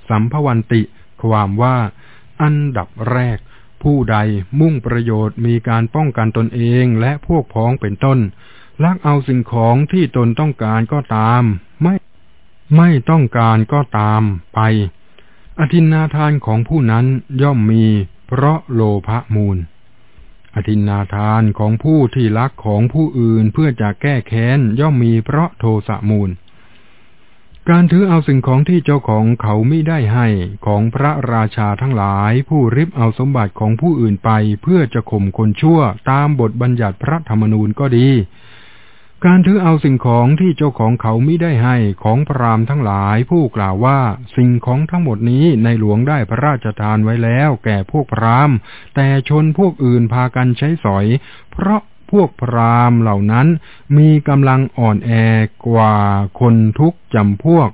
สัมภวันติ ความว่า อันดับแรก ผู้ใดมุ่งประโยชน์มีการป้องกันตนเองและพวกพ้องเป็นต้นลักเอาสิ่งของที่ตนต้องการก็ตาม ไม่ ไม่ต้องการก็ตามไป อธินาทานของผู้นั้นย่อมมี เพราะโลภะมูล อธินาทานของผู้ที่รักของผู้อื่นเพื่อจะแก้แค้นย่อมมีเพราะโทสะมูล การถือเอาสิ่งของที่เจ้าของเขาไม่ได้ให้ของพระราชาทั้งหลายผู้ริบเอาสมบัติของผู้อื่นไปเพื่อจะข่มคนชั่วตามบทบัญญัติพระธรรมนูญก็ดี การถือเอาสิ่งของที่เจ้าของเขาไม่ได้ให้ของพรามทั้งหลายผู้กล่าวว่าสิ่งของทั้งหมดนี้ในหลวงได้พระราชทานไว้แล้ว แก่พวกพรามแต่ชนพวกอื่นพากันใช้สอย เพราะพวกพรามเหล่านั้นมีกำลังอ่อนแอกว่าคนทุกจำพวก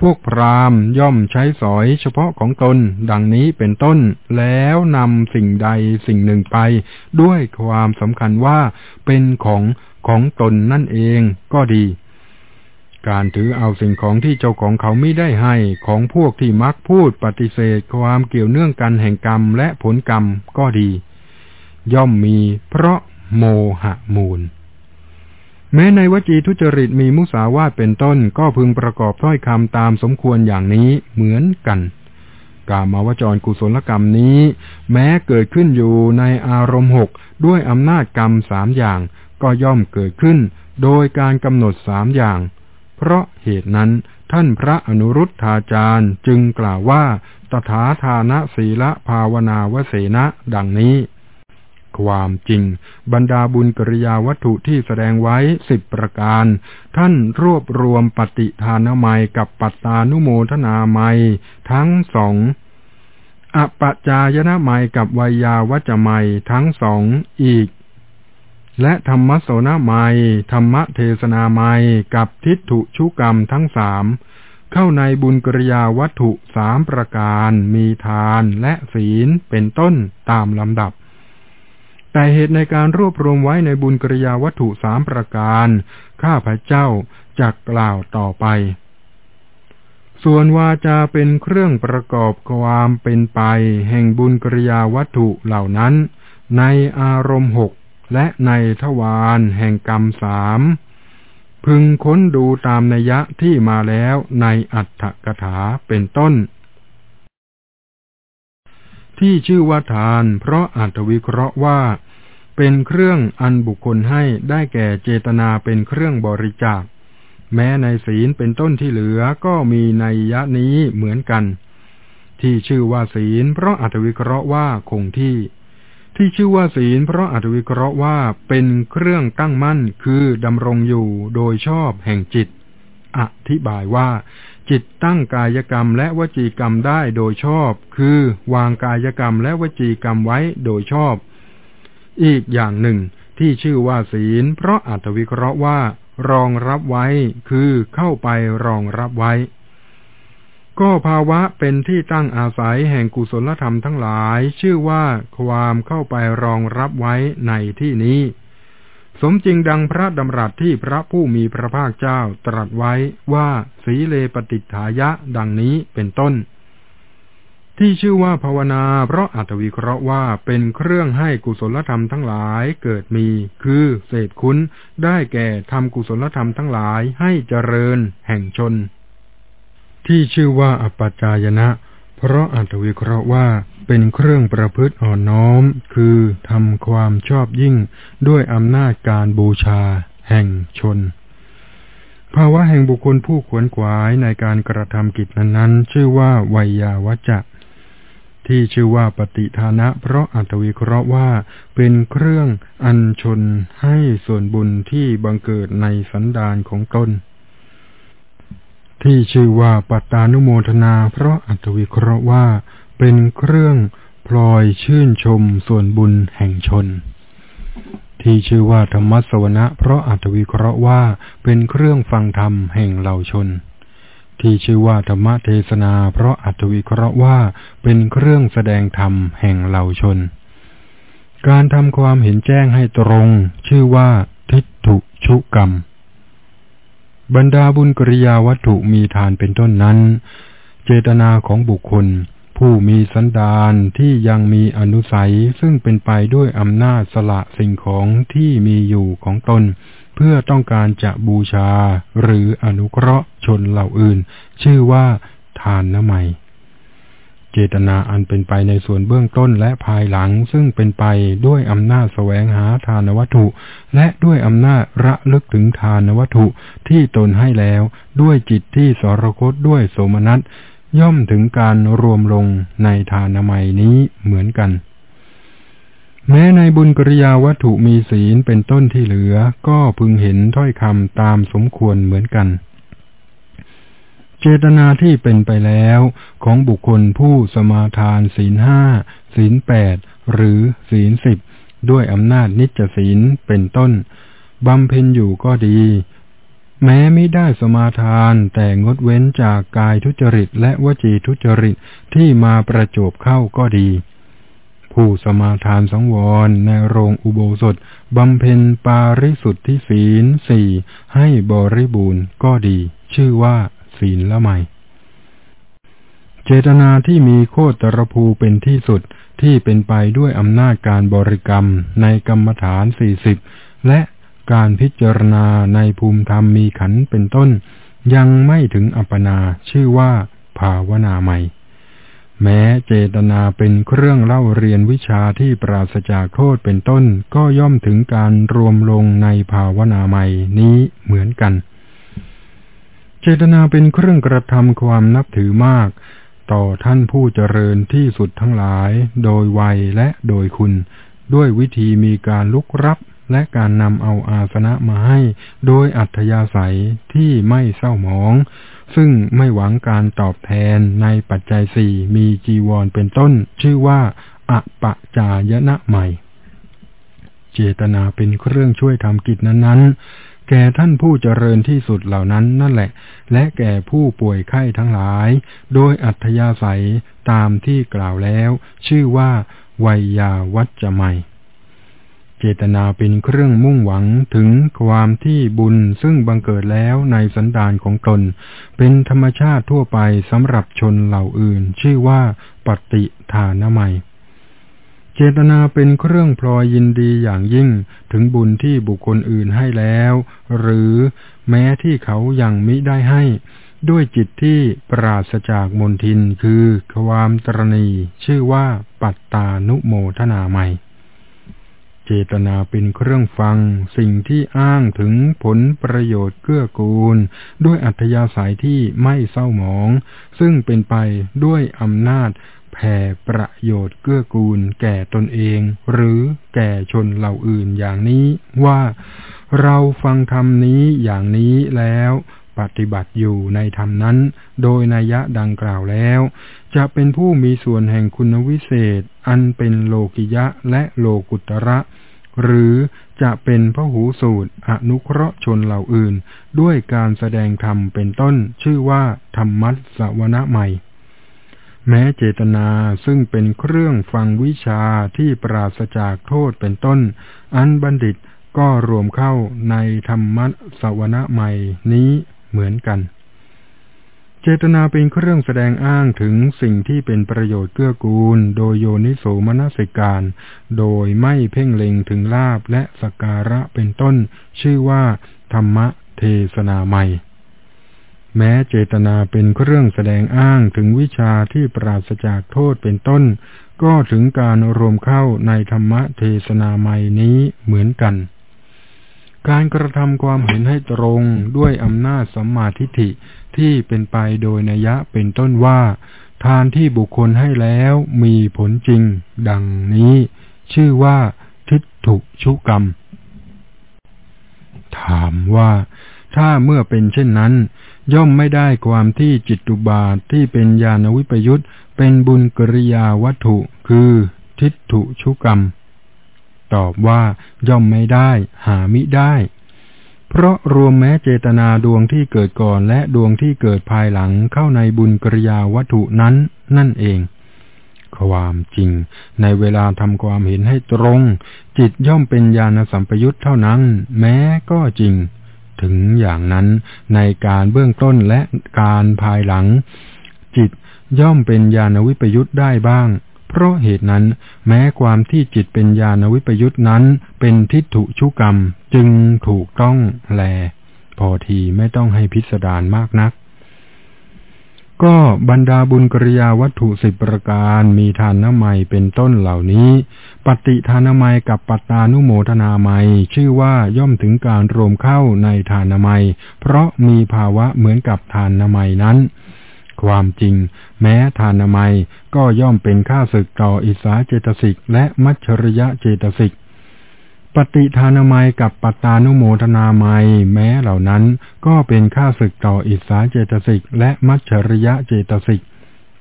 พวกพรามย่อมใช้สอยเฉพาะของตนดังนี้เป็นต้น แล้วนำสิ่งใดสิ่งหนึ่งไป ด้วยความสำคัญว่าเป็นของ ของตนนั่นเองก็ดี การถือเอาสิ่งของที่เจ้าของเขาไม่ได้ให้ของพวกที่มักพูดปฏิเสธความเกี่ยวเนื่องกันแห่งกรรมและผลกรรมก็ดี ย่อมมีเพราะโมหะมูล แม้ในวจีทุจริตมีมุสาวาทเป็นต้นก็พึงประกอบถ้อยคำตามสมควรอย่างนี้เหมือนกันกามาวจรกุศลกรรมนี้ แม้เกิดขึ้นอยู่ในอารมณ์หกด้วยอำนาจกรรมสามอย่าง ก็ย่อมเกิดขึ้นโดยการกำหนดสามอย่าง เพราะเหตุนั้นท่านพระอนุรุทธาจารย์จึงกล่าวว่า ตถาทานะศีละภาวนาวเสนะดังนี้ ความจริง บรรดาบุญกริยาวัตถุที่แสดงไว้สิบประการ ท่านรวบรวมปฏิทานามัยกับปัตตานุโมทนาไมทั้งสองอปจายนะไมกับวยาวัจไมทั้งสองอีก และธรรมโสนาไมธรรมเทศนาไมกับทิฏฐุชุกรรมทั้งสามเข้าในบุญกริยาวัตถุสามประการ มีทานและศีลเป็นต้นตามลำดับ แต่เหตุในการรวบรวมไว้ในบุญกริยาวัตถุสามประการ ข้าพเจ้าจะกล่าวต่อไป ส่วนวาจาเป็นเครื่องประกอบความเป็นไป แห่งบุญกริยาวัตถุเหล่านั้น ในอารมณ์หก และในทวารแห่งกรรมสามพึงค้นดูตามนัยยะที่มาแล้วในอัตถกถาเป็นต้น ที่ชื่อว่าทาน เพราะอัตวิเคราะห์ว่า เป็นเครื่องอันบุคคลให้ได้แก่เจตนาเป็นเครื่องบริจาค แม้ในศีลเป็นต้นที่เหลือก็มีนัยยะนี้เหมือนกัน ที่ชื่อว่าศีล เพราะอัตวิเคราะห์ว่าคงที่ ที่ชื่อว่าศีลเพราะอัตวิเคราะห์ว่าเป็นเครื่องตั้งมั่นคือดำรงอยู่โดยชอบแห่งจิต อธิบายว่า จิตตั้งกายกรรมและวจีกรรมได้โดยชอบ คือวางกายกรรมและวจีกรรมไว้โดยชอบ อีกอย่างหนึ่ง ที่ชื่อว่าศีล เพราะอัตวิเคราะห์ว่า รองรับไว้คือเข้าไปรองรับไว้ ก็ภาวะเป็นที่ตั้งอาศัยแห่งกุศลธรรมทั้งหลาย ชื่อว่าความเข้าไปรองรับไว้ในที่นี้ สมจริงดังพระดำรัสที่พระผู้มีพระภาคเจ้าตรัสไว้ว่าสีเลปฏิฐายะดังนี้เป็นต้น ที่ชื่อว่าภาวนาเพราะอัตวิเคราะห์ว่าเป็นเครื่องให้กุศลธรรมทั้งหลายเกิดมี คือเศษคุณได้แก่ทำกุศลธรรมทั้งหลายให้เจริญแห่งชน ที่ชื่อว่าอปัจจายนะ เพราะอัตวิเคราะห์ว่าเป็นเครื่องประพฤติอ่อนน้อม คือทำความชอบยิ่งด้วยอำนาจการบูชา แห่งชน ภาวะแห่งบุคคลผู้ขวนขวายในการกระทำกิจนั้นๆ ชื่อว่าวัยาวัจะที่ชื่อว่าปฏิทานะ เพราะอัตวิเคราะห์ว่าเป็นเครื่องอัญชนให้ส่วนบุญที่บังเกิดในสันดานของตน ที่ชื่อว่าปัตตานุโมทนา เพราะอัตวิเคราะห์ว่าเป็นเครื่องพลอยชื่นชมส่วนบุญแห่งชน ที่ชื่อว่าธรรมสวนะ เพราะอัตวิเคราะห์ว่าเป็นเครื่องฟังธรรมแห่งเหล่าชน ที่ชื่อว่าธรรมเทศนา เพราะอัตวิเคราะห์ว่าเป็นเครื่องแสดงธรรมแห่งเหล่าชน การทำความเห็นแจ้งให้ตรง ชื่อว่าทิฏฐุชุกรรม บรรดาบุญกริยาวัตถุมีทานเป็นต้นนั้น เจตนาของบุคคล ผู้มีสันดานที่ยังมีอนุสัยซึ่งเป็นไปด้วยอำนาจสละสิ่งของที่มีอยู่ของตน เพื่อต้องการจะบูชาหรืออนุเคราะห์ชนเหล่าอื่น ชื่อว่าทานน้ำใหม่ เจตนาอันเป็นไปในส่วนเบื้องต้นและภายหลังซึ่งเป็นไปด้วยอำนาจแสวงหาทานวัตถุ และด้วยอำนาจระลึกถึงทานวัตถุที่ตนให้แล้ว ด้วยจิตที่สรคตด้วยโสมนัสย่อมถึงการรวมลงในทานไมัยนี้เหมือนกัน แม้ในบุญกริยาวัตถุมีศีลเป็นต้นที่เหลือ ก็พึงเห็นถ้อยคำตามสมควรเหมือนกัน เจตนาที่เป็นไปแล้วของบุคคลผู้สมาทานศีลห้าศีลแปดหรือศีลสิบด้วยอำนาจนิจศีลเป็นต้นบำเพ็ญอยู่ก็ดี แม้ไม่ได้สมาทานแต่งดเว้นจากกายทุจริตและวจีทุจริตที่มาประจบเข้าก็ดี ผู้สมาทานสังวรในโรงอุโบสถบำเพ็ญปาริสุทธิศีลสี่ให้บริบูรณ์ก็ดี ชื่อว่า ศีลละไมเจตนาที่มีโคตรภูเป็นที่สุดที่เป็นไปด้วยอำนาจการบริกรรมในกรรมฐานสี่สิบและการพิจารณาในภูมิธรรมมีขันเป็นต้น ยังไม่ถึงอัปปนาชื่อว่าภาวนาใหม่แม้เจตนาเป็นเครื่องเล่าเรียนวิชาที่ปราศจากโทษเป็นต้น ก็ย่อมถึงการรวมลงในภาวนาใหม่นี้เหมือนกัน เจตนาเป็นเครื่องกระทำความนับถือมาก ต่อท่านผู้เจริญที่สุดทั้งหลาย โดยวัยและโดยคุณ ด้วยวิธีมีการลุกรับและการนำเอาอาสนะมาให้ โดยอัธยาศัยที่ไม่เศร้าหมอง ซึ่งไม่หวังการตอบแทนในปัจจัยสี่มีจีวรเป็นต้น ชื่อว่าอปะจายนะใหม่ เจตนาเป็นเครื่องช่วยทำกิจนั้นๆ แก่ท่านผู้เจริญที่สุดเหล่านั้นนั่นแหละ และแก่ผู้ป่วยไข้ทั้งหลาย โดยอัธยาศัยตามที่กล่าวแล้ว ชื่อว่าวัยยาวัจจะไม่เจตนาเป็นเครื่องมุ่งหวังถึงความที่บุญซึ่งบังเกิดแล้วในสันดานของตน เป็นธรรมชาติทั่วไปสำหรับชนเหล่าอื่น ชื่อว่าปฏิทานไม เจตนาเป็นเครื่องพลอยยินดีอย่างยิ่งถึงบุญที่บุคคลอื่นให้แล้ว หรือแม้ที่เขายังมิได้ให้ ด้วยจิตที่ปราศจากมนทินคือความตรณีชื่อว่าปัตตานุโมทนาใหม่ เจตนาเป็นเครื่องฟังสิ่งที่อ้างถึงผลประโยชน์เกื้อกูล ด้วยอัธยาศัยที่ไม่เศร้าหมอง ซึ่งเป็นไปด้วยอำนาจ ผ่ประโยชน์เกื้อกูลแก่ตนเอง หรือแก่ชนเหล่าอื่นอย่างนี้ว่า เราฟังธรรมนี้อย่างนี้แล้วปฏิบัติอยู่ในธรรมนั้น โดยนัยะดังกล่าวแล้ว จะเป็นผู้มีส่วนแห่งคุณวิเศษ อันเป็นโลกิยะและโลกุตระ หรือจะเป็นพระหูสูตรอนุเคราะห์ชนเหล่าอื่น ด้วยการแสดงธรรมเป็นต้นชื่อว่าธรรมัสวนะใหม่ แม้เจตนาซึ่งเป็นเครื่องฟังวิชาที่ปราศจากโทษเป็นต้น อันบัณฑิตก็รวมเข้าในธรรมัสวนะใหม่นี้เหมือนกัน เจตนาเป็นเครื่องแสดงอ้างถึงสิ่งที่เป็นประโยชน์เกื้อกูล โดยโยนิโสมนสิการ โดยไม่เพ่งเล็งถึงลาบและสการะเป็นต้น ชื่อว่า ธรรมะเทศนาใหม่ แม้เจตนาเป็นเครื่องแสดงอ้างถึงวิชาที่ปราศจากโทษเป็นต้น ก็ถึงการรวมเข้าในธรรมเทศนาใหม่นี้เหมือนกัน การกระทำความเห็นให้ตรงด้วยอำนาจสัมมาทิฏฐิที่เป็นไปโดยนัยะเป็นต้นว่า ทานที่บุคคลให้แล้วมีผลจริง ดังนี้ ชื่อว่าทิฏฐุชุกรรม ถามว่า ถ้าเมื่อเป็นเช่นนั้น ย่อมไม่ได้ความที่จิตุบาทที่เป็นญาณวิปยุตเป็นบุญกริยาวัตถุ คือทิฏฐุชุกรรม ตอบว่าย่อมไม่ได้ หามิได้ เพราะรวมแม้เจตนาดวงที่เกิดก่อนและดวงที่เกิดภายหลังเข้าในบุญกริยาวัตถุนั้น นั่นเองความจริง ในเวลาทำความเห็นให้ตรง จิตย่อมเป็นญาณสัมปยุตเท่านั้น แม้ก็จริง ถึงอย่างนั้น ในการเบื้องต้นและการภายหลัง จิตย่อมเป็นญาณวิปยุตได้บ้าง เพราะเหตุนั้น แม้ความที่จิตเป็นญาณวิปยุตนั้น เป็นทิฏฐุชุกรรมจึงถูกต้องแล พอทีไม่ต้องให้พิสดารมากนัก ก็บรรดาบุญกริยาวัตถุสิบประการมีทานน้ำไมเป็นต้นเหล่านี้ ปฏิทานไมกับปัตตานุโมทนาไมชื่อว่าย่อมถึงการรวมเข้าในทานนามัย เพราะมีภาวะเหมือนกับทานนามัยนั้น ความจริง แม้ทานามัยก็ย่อมเป็นค่าศึกต่ออิสาเจตสิกและมัจฉริยะเจตสิก ปฏิทานามัยกับปัตตานุโมทนามัยแม้เหล่านั้นก็เป็นค่าศึกต่ออิสาเจตสิกและมัจฉริยะเจตสิก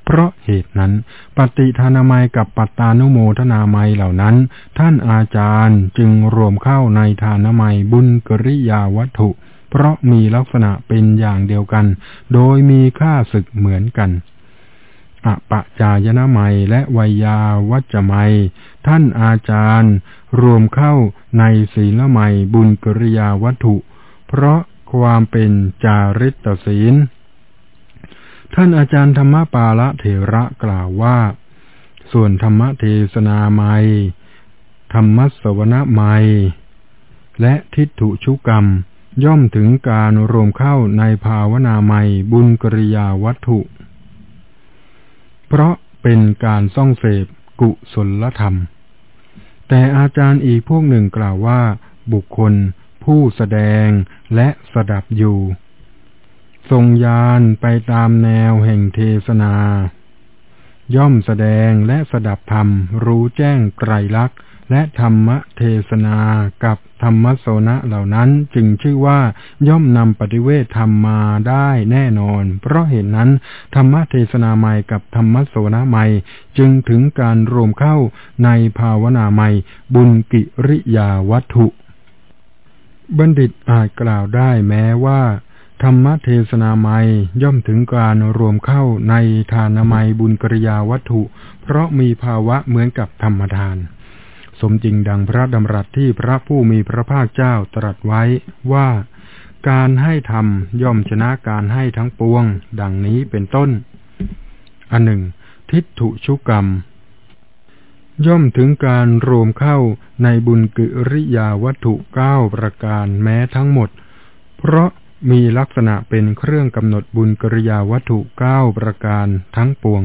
เพราะเหตุนั้น ปฏิทานามัยกับปัตตานุโมทนามัยเหล่านั้น ท่านอาจารย์จึงรวมเข้าในทานามัยบุญกริยาวัตถุ เพราะมีลักษณะเป็นอย่างเดียวกัน โดยมีค่าศึกเหมือนกัน อปะจายนะไมและวิยาวัจไมท่านอาจารย์ รวมเข้าในศีลไมบุญกริยาวัตถุ เพราะความเป็นจาริตศีล ท่านอาจารย์ธรรมปาละเถระกล่าวว่า ส่วนธรรมเทศนาไมธรรมสวนาไมและทิฏฐุชุกรรม ย่อมถึงการรวมเข้าในภาวนาใหม่บุญกริยาวัตถุ เพราะเป็นการซ่องเสพกุศลธรรม แต่อาจารย์อีกพวกหนึ่งกล่าวว่า บุคคล ผู้แสดงและสดับอยู่ ทรงยานไปตามแนวแห่งเทศนา ย่อมแสดงและสดับธรรมรู้แจ้งไตรลักษณ์ และธรรมเทศนากับธรรมโสนะเหล่านั้นจึงชื่อว่าย่อมนำปฏิเวทธรรมมาได้แน่นอน เพราะเหตุนนั้น ธรรมเทศนาใหม่กับธรรมโสนะใหม่จึงถึงการรวมเข้าในภาวนาใหม่บุญกิริยาวัตถุ บัณฑิตอาจกล่าวได้แม้ว่าธรรมเทศนาไมย่อมถึงการรวมเข้าในทานไมบุญกริยาวัตถุ เพราะมีภาวะเหมือนกับธรรมทาน สมจริงดังพระดำรัสที่พระผู้มีพระภาคเจ้าตรัสไว้ว่าการให้ธรรมย่อมชนะการให้ทั้งปวง ดังนี้เป็นต้น อันหนึ่ง ทิฏฐุชุกรรม ย่อมถึงการรวมเข้าในบุญกิริยาวัตถุเก้าประการแม้ทั้งหมด เพราะมีลักษณะเป็นเครื่องกำหนดบุญกริยาวัตถุเก้าประการทั้งปวง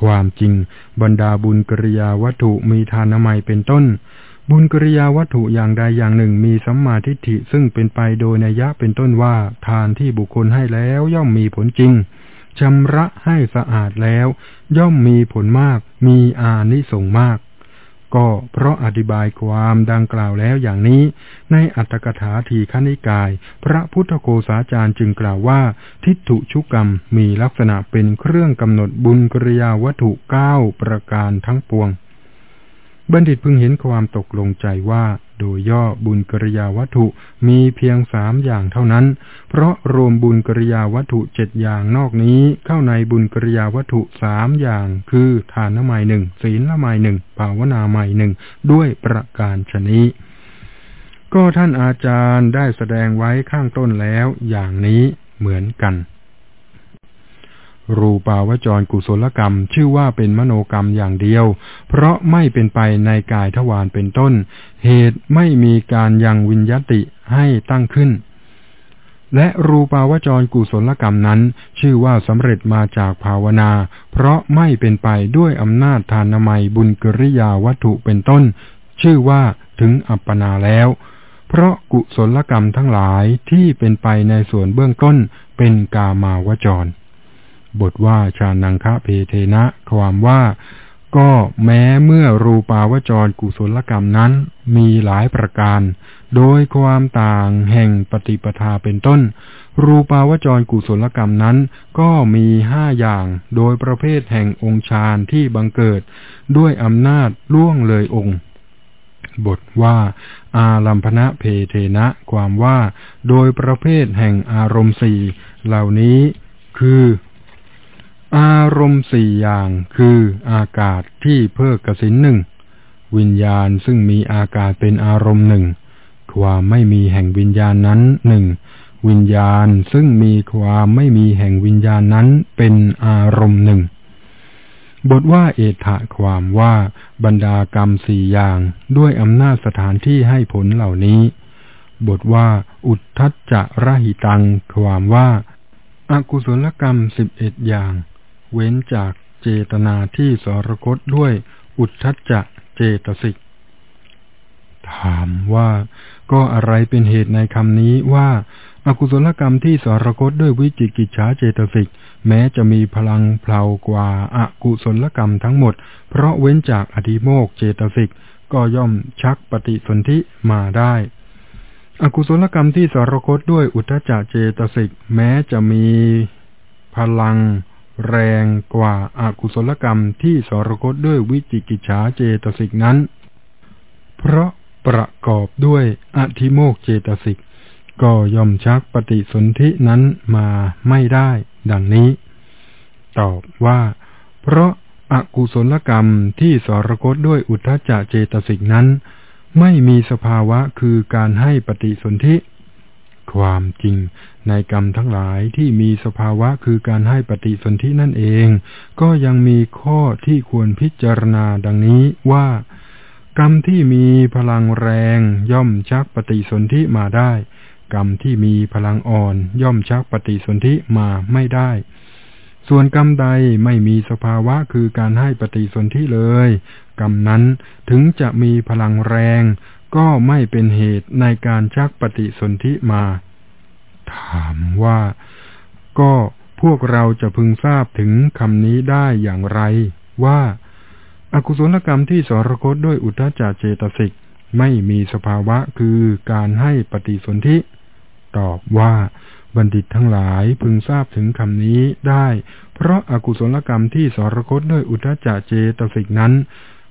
ความจริง บรรดาบุญกิริยาวัตถุมีทานนามัยเป็นต้น บุญกิริยาวัตถุอย่างใดอย่างหนึ่งมีสัมมาทิฏฐิซึ่งเป็นไปโดยนัยยะเป็นต้นว่า ทานที่บุคคลให้แล้วย่อมมีผลจริงชำระให้สะอาดแล้ว ย่อมมีผลมาก มีอานิสงส์มาก ก็เพราะอธิบายความดังกล่าวแล้วอย่างนี้ ในอัตถกถาทีคณิกาย พระพุทธโกษาจารย์จึงกล่าวว่า ทิฏฐุชุกรรมมีลักษณะเป็นเครื่องกำหนดบุญกริยาวัตถุเก้าประการทั้งปวง บัณฑิตพึงเห็นความตกลงใจว่าโดยย่อบุญกริยาวัตถุมีเพียงสามอย่างเท่านั้น เพราะรวมบุญกริยาวัตถุเจ็ดอย่างนอกนี้เข้าในบุญกริยาวัตถุสามอย่าง คือทานละไมหนึ่งศีลละไมหนึ่งภาวนาไมหนึ่งด้วยประการชนี้ก็ท่านอาจารย์ได้แสดงไว้ข้างต้นแล้วอย่างนี้เหมือนกัน รูปาวจรกุศลกรรม ชื่อว่าเป็นมโนกรรมอย่างเดียว เพราะไม่เป็นไปในกายทวารเป็นต้น เหตุไม่มีการยังวิญญาติให้ตั้งขึ้น และรูปาวจรกุศลกรรมนั้น ชื่อว่าสำเร็จมาจากภาวนา เพราะไม่เป็นไปด้วยอำนาจทานามัยบุญกริยาวัตถุเป็นต้น ชื่อว่าถึงอัปปนาแล้วเพราะกุศลกรรมทั้งหลายที่เป็นไปในส่วนเบื้องต้นเป็นกามาวจร บทว่าชานังคะเพเทนะ ความว่าก็แม้เมื่อรูปาวจรกุศลกรรมนั้นมีหลายประการ โดยความต่างแห่งปฏิปทาเป็นต้น รูปาวจรกุศลกรรมนั้น ก็มีห้าอย่างโดยประเภทแห่งองค์ฌานที่บังเกิด ด้วยอำนาจล่วงเลยองค์ บทว่า อาลัมพนะเพเทนะ ความว่า โดยประเภทแห่งอารมณ์สี่เหล่านี้ คือ อารมณ์สี่อย่างคืออากาศที่เพิกกสินหนึ่ง วิญญาณซึ่งมีอากาศเป็นอารมณ์หนึ่ง ความไม่มีแห่งวิญญาณนั้นหนึ่ง วิญญาณซึ่งมีความไม่มีแห่งวิญญาณนั้นเป็นอารมณ์หนึ่ง บทว่าเอถะความว่าบรรดากรรมสี่อย่างด้วยอำนาจสถานที่ให้ผลเหล่านี้ บทว่าอุทธัจจะระหิตัง ความว่าอากุศลกรรมสิบเอ็ดอย่าง เว้นจากเจตนาที่สรคตด้วยอุทธัจจะเจตสิก ถามว่าก็อะไรเป็นเหตุในคำนี้ว่าอากุศลกรรมที่สรคตด้วยวิจิกิจฉาเจตสิก แม้จะมีพลังเพลากว่าอากุศลกรรมทั้งหมด เพราะเว้นจากอธิโมกเจตสิก ก็ย่อมชักปฏิสนธิมาได้อกุศลกรรมที่สารคตด้วยอุทธจเจตสิก แม้จะมีพลัง แรงกว่าอากุศลกรรมที่สรคตด้วยวิจิกิจฉาเจตสิกนั้น เพราะประกอบด้วยอธิโมกเจตสิก ก็ย่อมชักปฏิสนธินั้นมาไม่ได้ ดังนี้ ตอบว่า เพราะอากุศลกรรมที่สรคตด้วยอุทธจเจตสิกนั้น ไม่มีสภาวะคือการให้ปฏิสนธิ ความจริง ในกรรมทั้งหลายที่มีสภาวะคือการให้ปฏิสนธินั่นเอง ก็ยังมีข้อที่ควรพิจารณาดังนี้ว่ากรรมที่มีพลังแรงย่อมชักปฏิสนธิมาได้ กรรมที่มีพลังอ่อนย่อมชักปฏิสนธิมาไม่ได้ ส่วนกรรมใดไม่มีสภาวะคือการให้ปฏิสนธิเลย กรรมนั้นถึงจะมีพลังแรง ก็ไม่เป็นเหตุในการชักปฏิสนธิมา ถามว่าก็พวกเราจะพึงทราบถึงคำนี้ได้อย่างไร ว่าอากุศลกรรมที่สรคตด้วยอุทธจารเจตสิกไม่มีสภาวะคือการให้ปฏิสนธิ ตอบว่าบัณฑิตทั้งหลายพึงทราบถึงคำนี้ได้ เพราะอากุศลกรรมที่สรคตด้วยอุทธจารเจตสิกนั้น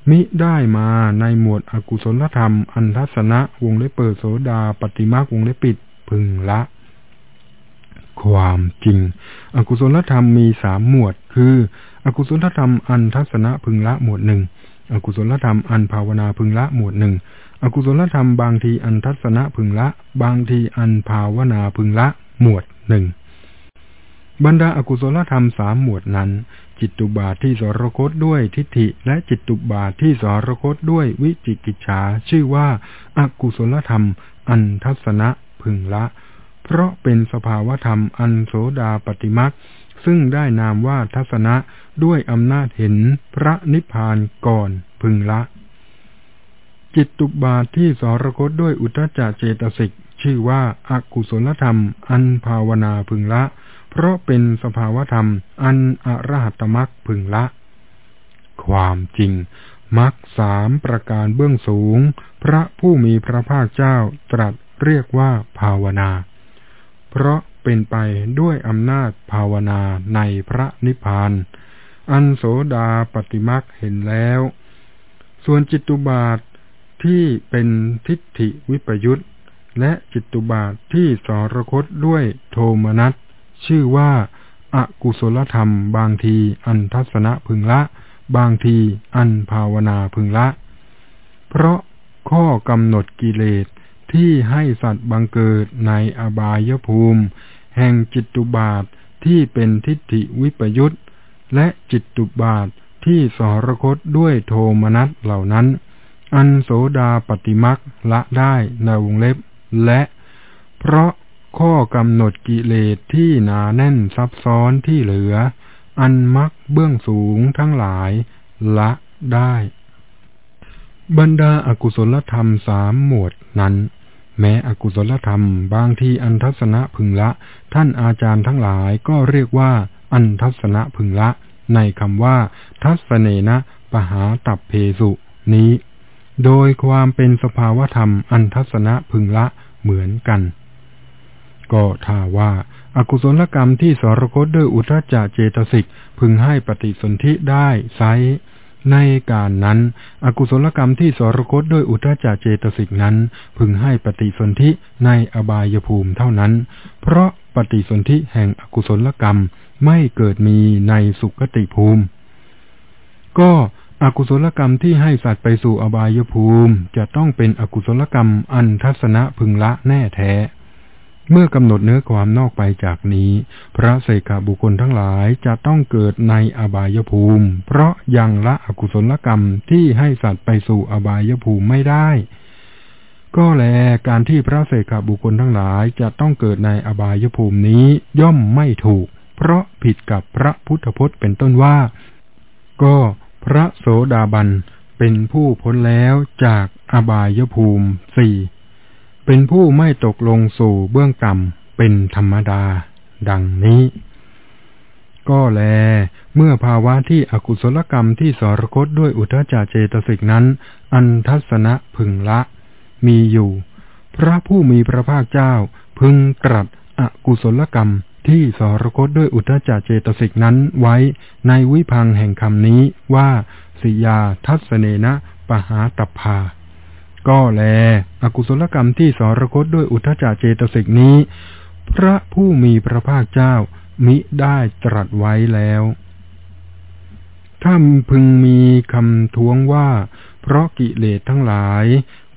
มิได้มาในหมวดอกุศลธรรม อันทัศนะวงเล็บเปิดโสดาปฏิมากวงเล็บปิดพึงละ ความจริง อกุศลธรรมมีสามหมวด คือ อกุศลธรรมอันทัศนะพึงละหมวดหนึ่งอกุศลธรรมอันภาวนาพึงละหมวดหนึ่งอกุศลธรรมบางทีอันทัศนะพึงละ บางทีอันภาวนาพึงละหมวดหนึ่ง บรรดาอากุศลธรรมสามหมวดนั้น จิตตุบาทที่สรคตด้วยทิฏฐิ และจิตตุบาทที่สรคตด้วยวิจิกิจฉาชื่อว่าอากุศลธรรม อันทัศนะพึงละ เพราะเป็นสภาวธรรมอันโสดาปฏิมักซึ่งได้นามว่าทัศนะด้วยอำนาจเห็นพระนิพพานก่อนพึงละ จิตตุบาทที่สรคตด้วยอุทจจเจตสิกชื่อว่าอากุศลธรรม อันภาวนาพึงละ เพราะเป็นสภาวธรรม อันอรหัตมักพึงละ ความจริงมักสามประการเบื้องสูง พระผู้มีพระภาคเจ้าตรัสเรียกว่าภาวนา เพราะเป็นไปด้วยอำนาจภาวนาในพระนิพพาน อันโสดาปฏิมักเห็นแล้ว ส่วนจิตุบาทที่เป็นทิฏฐิวิปยุตและจิตตุบาทที่สรคตด้วยโทมนัส ชื่อว่าอากุศลธรรม บางทีอันทัศนะพึงละ บางทีอันภาวนาพึงละ เพราะข้อกำหนดกิเลสที่ให้สัตว์บังเกิดในอบายภูมิ แห่งจิตตุบาทที่เป็นทิฏฐิวิปยุตและจิตตุบาทที่สรคตด้วยโทมนัสเหล่านั้น อันโสดาปฏิมักละได้ในวงเล็บ และ เพราะ ข้อกำหนดกิเลสที่หนาแน่นซับซ้อนที่เหลือ อันมักเบื้องสูงทั้งหลาย ละได้ บรรดาอากุศลธรรมสามหมวดนั้น แม้อกุศลธรรมบางที่อันทัศนะพึงละ ท่านอาจารย์ทั้งหลายก็เรียกว่า อันทัศนะพึงละ ในคำว่า ทัศเนนะปหาตับเพสุนี้ โดยความเป็นสภาวธรรมอันทัศนะพึงละเหมือนกัน ก็ถ้าว่าอากุศลกรรมที่สรคตด้วยอุทจจเจตสิกพึงให้ปฏิสนธิได้ไซในการนั้น อกุศลกรรมที่สรคตด้วยอุทจจเจตสิกนั้น พึงให้ปฏิสนธิในอบายภูมิเท่านั้น เพราะปฏิสนธิแห่งอกุศลกรรมไม่เกิดมีในสุคติภูมิ ก็อกุศลกรรมที่ให้สัตว์ไปสู่อบายภูมิ จะต้องเป็นอกุศลกรรมอันทัศนะพึงละแน่แท้ เมื่อกำหนดเนื้อความนอกไปจากนี้ พระเสกบุคคลทั้งหลายจะต้องเกิดในอบายภูมิ เพราะยังละอกุศลกรรมที่ให้สัตว์ไปสู่อบายภูมิไม่ได้ ก็แลการที่พระเสกบุคคลทั้งหลายจะต้องเกิดในอบายภูมินี้ย่อมไม่ถูก เพราะผิดกับพระพุทธพจน์เป็นต้นว่า ก็พระโสดาบันเป็นผู้พ้นแล้วจากอบายภูมิสี่ เป็นผู้ไม่ตกลงสู่เบื้องต่ำเป็นธรรมดา ดังนี้ ก็แล เมื่อภาวะที่อกุศลกรรมที่สรคตด้วยอุทจารเจตสิกนั้น อันทัศนะพึงละ มีอยู่ พระผู้มีพระภาคเจ้าพึงตรัสอกุศลกรรมที่สรคตด้วยอุทจารเจตสิกนั้นไว้ในวิพังแห่งคำนี้ว่าสิยาทัศเนนะปหาตภา ก็แล อกุศลกรรมที่สรคตด้วยอุทจาเจตสิกนี้ พระผู้มีพระภาคเจ้ามิได้ตรัสไว้แล้วถ้าพึงมีคำท้วงว่า เพราะกิเลสทั้งหลาย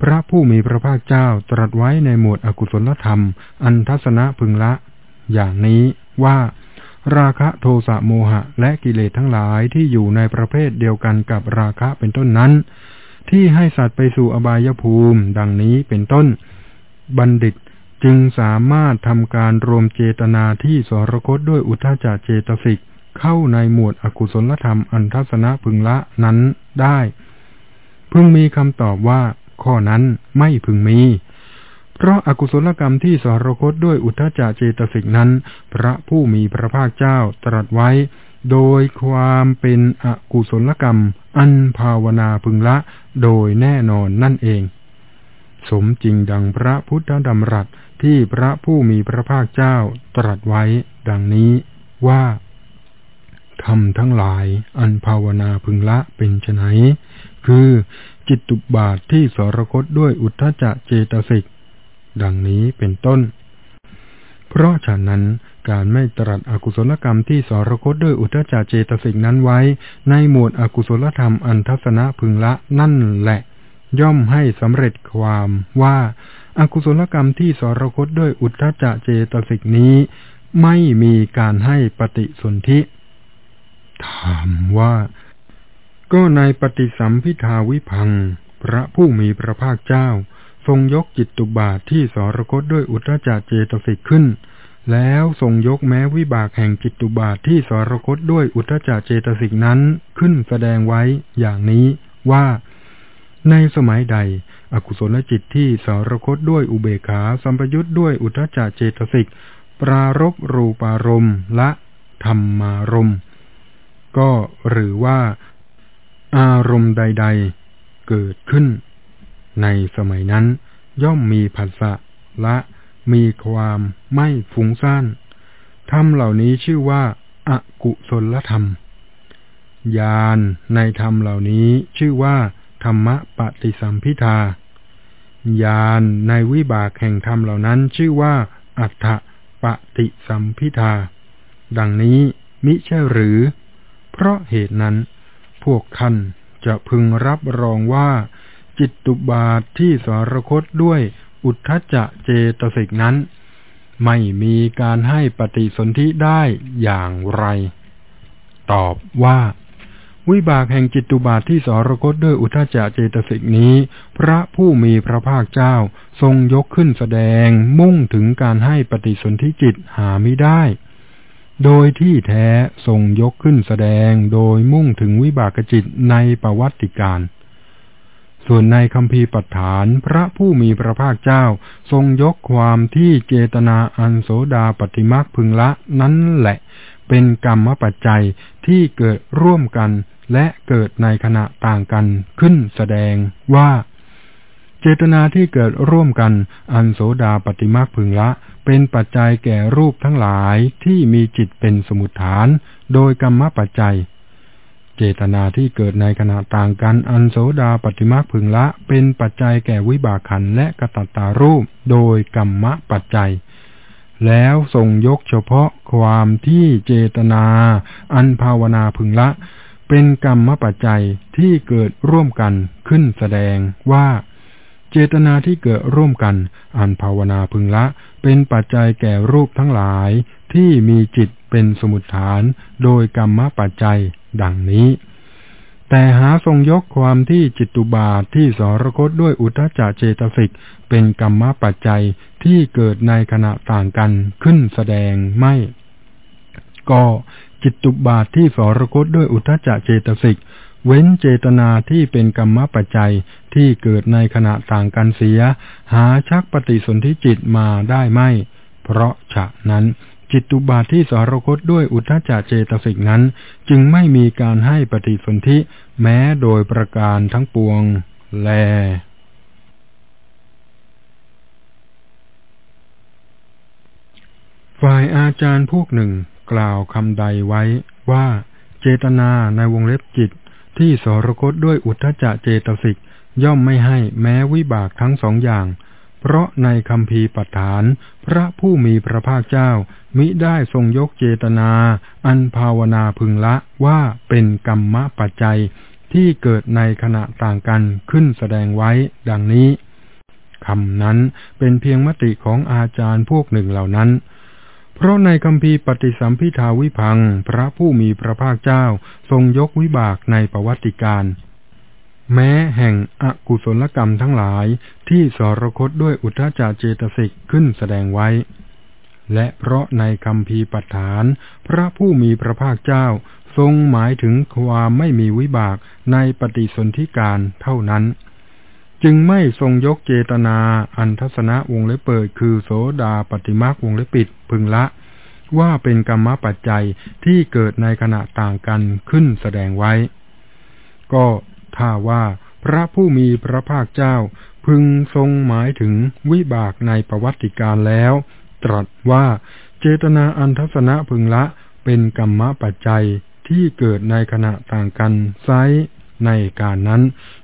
พระผู้มีพระภาคเจ้าตรัสไว้ในหมวดอกุศลธรรม อันทัศนะพึงละ อย่างนี้ว่า ราคะโทสะโมหะ และกิเลสทั้งหลายที่อยู่ในประเภทเดียวกันกับราคะเป็นต้นนั้น ที่ให้สัตว์ไปสู่อบายภูมิ ดังนี้เป็นต้น บัณฑิตจึงสามารถทำการรวมเจตนาที่สรคตด้วยอุทจาเจตสิกเข้าในหมวดอกุศลธรรมอันทัศนะพึงละนั้นได้ พึงมีคำตอบว่า ข้อนั้นไม่พึงมี เพราะอากุศลกรรมที่สรคตด้วยอุทจาเจตสิกนั้น พระผู้มีพระภาคเจ้าตรัสไว้ โดยความเป็นอกุศลกรรม อันภาวนาพึงละ โดยแน่นอนนั่นเอง สมจริงดังพระพุทธดำรัสที่พระผู้มีพระภาคเจ้าตรัสไว้ ดังนี้ว่าทำทั้งหลายอันภาวนาพึงละเป็นไนคือจิตตุบาทที่สรคตด้วยอุทธจะเจตสิก ดังนี้เป็นต้น เพราะฉะนั้น การไม่ตรัสอกุศลกรรมที่สรคตด้วยอุทธจาเจตสิกนั้นไว้ ในหมวดอกุศลธรรมอันทัศนะพึงละนั่นแหละ ย่อมให้สำเร็จความว่าอากุศลกรรมที่สรคตด้วยอุทธจเจตสิกนี้ ไม่มีการให้ปฏิสนธิถามว่า ก็ในปฏิสัมพิทาวิพัง พระผู้มีพระภาคเจ้า ทรงยกจิตตุบาทที่สรคตด้วยอุทธจเจตสิกขึ้น แล้วทรงยกแม้วิบากแห่งจิตตุบาทที่สรคตด้วยอุทธจเจตสิกนั้นขึ้นแสดงไว้อย่างนี้ว่าในสมัยใด อกุศลจิตที่สารคตด้วยอุเบกขาสัมปยุทธ์ด้วยอุทธจเจตสิก ปรารบรูปารมณ์ละธรรมารมณ์ ก็หรือว่าอารมณ์ใด ๆ เกิดขึ้น ในสมัยนั้นย่อมมีผัสสะและ มีความไม่ฟุ้งซ่านธรรมเหล่านี้ชื่อว่าอากุศลธรรมญาณในธรรมเหล่านี้ชื่อว่า ธรรมปฏิสัมพิทาญาณในวิบากแห่งธรรมเหล่านั้นชื่อว่า อัฏฐปฏิสัมพิทา ดังนี้มิใช่หรือ เพราะเหตุนั้น พวกท่านจะพึงรับรองว่า จิตตุบาทที่สารคตด้วย อุทธจะเจตสิกนั้น ไม่มีการให้ปฏิสนธิได้อย่างไร ตอบว่า วิบากแห่งจิตตุบาทที่สรคตด้วยอุทธจะเจตสิกนี้ พระผู้มีพระภาคเจ้าทรงยกขึ้นแสดงมุ่งถึงการให้ปฏิสนธิจิตหาไม่ได้โดยที่แท้ทรงยกขึ้นแสดงโดยมุ่งถึงวิบากจิตในประวัติการ ส่วนในคำพีปัฏฐานพระผู้มีพระภาคเจ้า ทรงยกความที่เจตนาอันโสดาปฏิมักพึงละนั้นแหละ เป็นกรรมปัจจัยที่เกิดร่วมกันและเกิดในขณะต่างกันขึ้นแสดงว่า เจตนาที่เกิดร่วมกันอันโสดาปฏิมักพึงละ เป็นปัจจัยแก่รูปทั้งหลายที่มีจิตเป็นสมุทฐาน โดยกรรมปัจจัย เจตนาที่เกิดในขณะต่างกันอันโสดาปฏิมาพึงละ เป็นปัจจัยแก่วิบากขันและกตัตตารูป โดยกรรมะปัจจัย แล้วทรงยกเฉพาะความที่เจตนา อันภาวนาพึงละ เป็นกรรมปัจจัยที่เกิดร่วมกันขึ้นแสดงว่าเจตนาที่เกิดร่วมกัน อันภาวนาพึงละ เป็นปัจจัยแก่รูปทั้งหลายที่มีจิตเป็นสมุทฐาน โดยกรรมปัจจัย ดังนี้ แต่หาทรงยกความที่จิตุบาทที่สรคตด้วยอุทจจเจตสิกเป็นกรรมปัจจัยที่เกิดในขณะต่างกันขึ้นแสดงไม่ ก็จิตุบาทที่สรคตด้วยอุทจจเจตสิกเว้นเจตนาที่เป็นกรรมปัจจัยที่เกิดในขณะต่างกันเสีย หาชักปฏิสนธิจิตมาได้ไม่ เพราะฉะนั้น จิตตุบาทที่สารคตด้วยอุทธจเจตสิกนั้น จึงไม่มีการให้ปฏิสนธิแม้โดยประการทั้งปวง แลฝ่ายอาจารย์พวกหนึ่งกล่าวคำใดไว้ว่าเจตนาในวงเล็บจิตที่สรคตด้วยอุทธจเจตสิกย่อมไม่ให้แม้วิบากทั้งสองอย่าง เพราะในคำพีปัฏฐาน พระผู้มีพระภาคเจ้า มิได้ทรงยกเจตนา อันภาวนาพึงละว่าเป็นกรรมปัจจัยที่เกิดในขณะต่างกันขึ้นแสดงไว้ดังนี้คำนั้นเป็นเพียงมติของอาจารย์พวกหนึ่งเหล่านั้น เพราะในคำพีปฏิสัมพิทาวิพัง พระผู้มีพระภาคเจ้าทรงยกวิบากในประวัติการ แม้แห่งอกุศลกรรมทั้งหลายที่สรคตด้วยอุทธจาเจตสิกขึ้นแสดงไว้ และเพราะในคำพีปัฏฐาน พระผู้มีพระภาคเจ้าทรงหมายถึงความไม่มีวิบากในปฏิสนธิการเท่านั้น จึงไม่ทรงยกเจตนาอันทัศนะวงเล็บเปิดคือโสดาปฏิมาวงเล็บปิดพึงละ ว่าเป็นกรรมปัจจัยที่เกิดในขณะต่างกันขึ้นแสดงไว้ ก็ ถ้าว่าพระผู้มีพระภาคเจ้าพึงทรงหมายถึงวิบากในประวัติการแล้ว ตรัสว่าเจตนาอันทัศนะพึงละเป็นกรรมปัจจัยที่เกิดในขณะต่างกันไซในการนั้น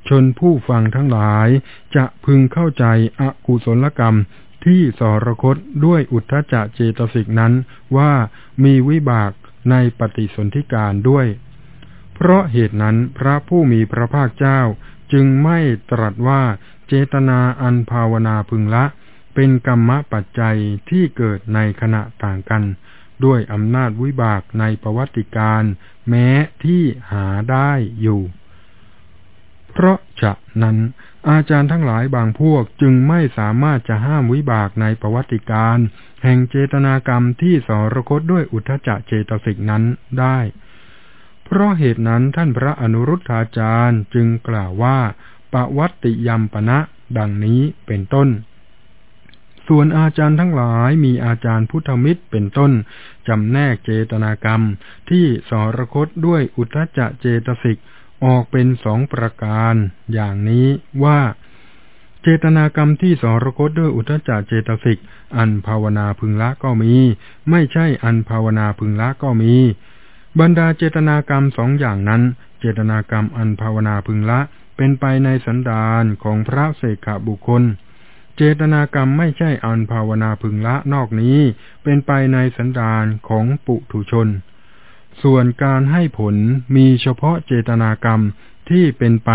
ชนผู้ฟังทั้งหลาย จะพึงเข้าใจอกุศลกรรมที่สรคตด้วยอุทธจเจตสิกนั้นว่ามีวิบากในปฏิสนธิการด้วย เพราะเหตุนั้นพระผู้มีพระภาคเจ้าจึงไม่ตรัสว่าเจตนาอันภาวนาพึงละ เป็นกรรมปัจจัยที่เกิดในขณะต่างกัน ด้วยอำนาจวิบากในประวัติการ แม้ที่หาได้อยู่ เพราะฉะนั้น อาจารย์ทั้งหลายบางพวกจึงไม่สามารถจะห้ามวิบากในประวัติการ แห่งเจตนากรรมที่สรคตด้วยอุทธจเจตสิกนั้นได้ เพราะเหตุนั้นท่านพระอนุรุทธาจารย์จึงกล่าวว่าปวัติยมปณะดังนี้เป็นต้น ส่วนอาจารย์ทั้งหลายมีอาจารย์พุทธมิตรเป็นต้น จำแนกเจตนากรรม ที่สรคตด้วยอุทจเจตสิกออกเป็นสองประการ อย่างนี้ว่าเจตนากรรมที่สรคตด้วยอุทจเจตสิก อันภาวนาพึงละก็มี ไม่ใช่อันภาวนาพึงละก็มี บรรดาเจตนากรรมสองอย่างนั้น เจตนากรรมอันภาวนาพึงละ เป็นไปในสันดานของพระเสกบุคคล เจตนากรรมไม่ใช่อันภาวนาพึงละนอกนี้ เป็นไปในสันดานของปุถุชน ส่วนการให้ผลมีเฉพาะเจตนากรรมที่เป็นไป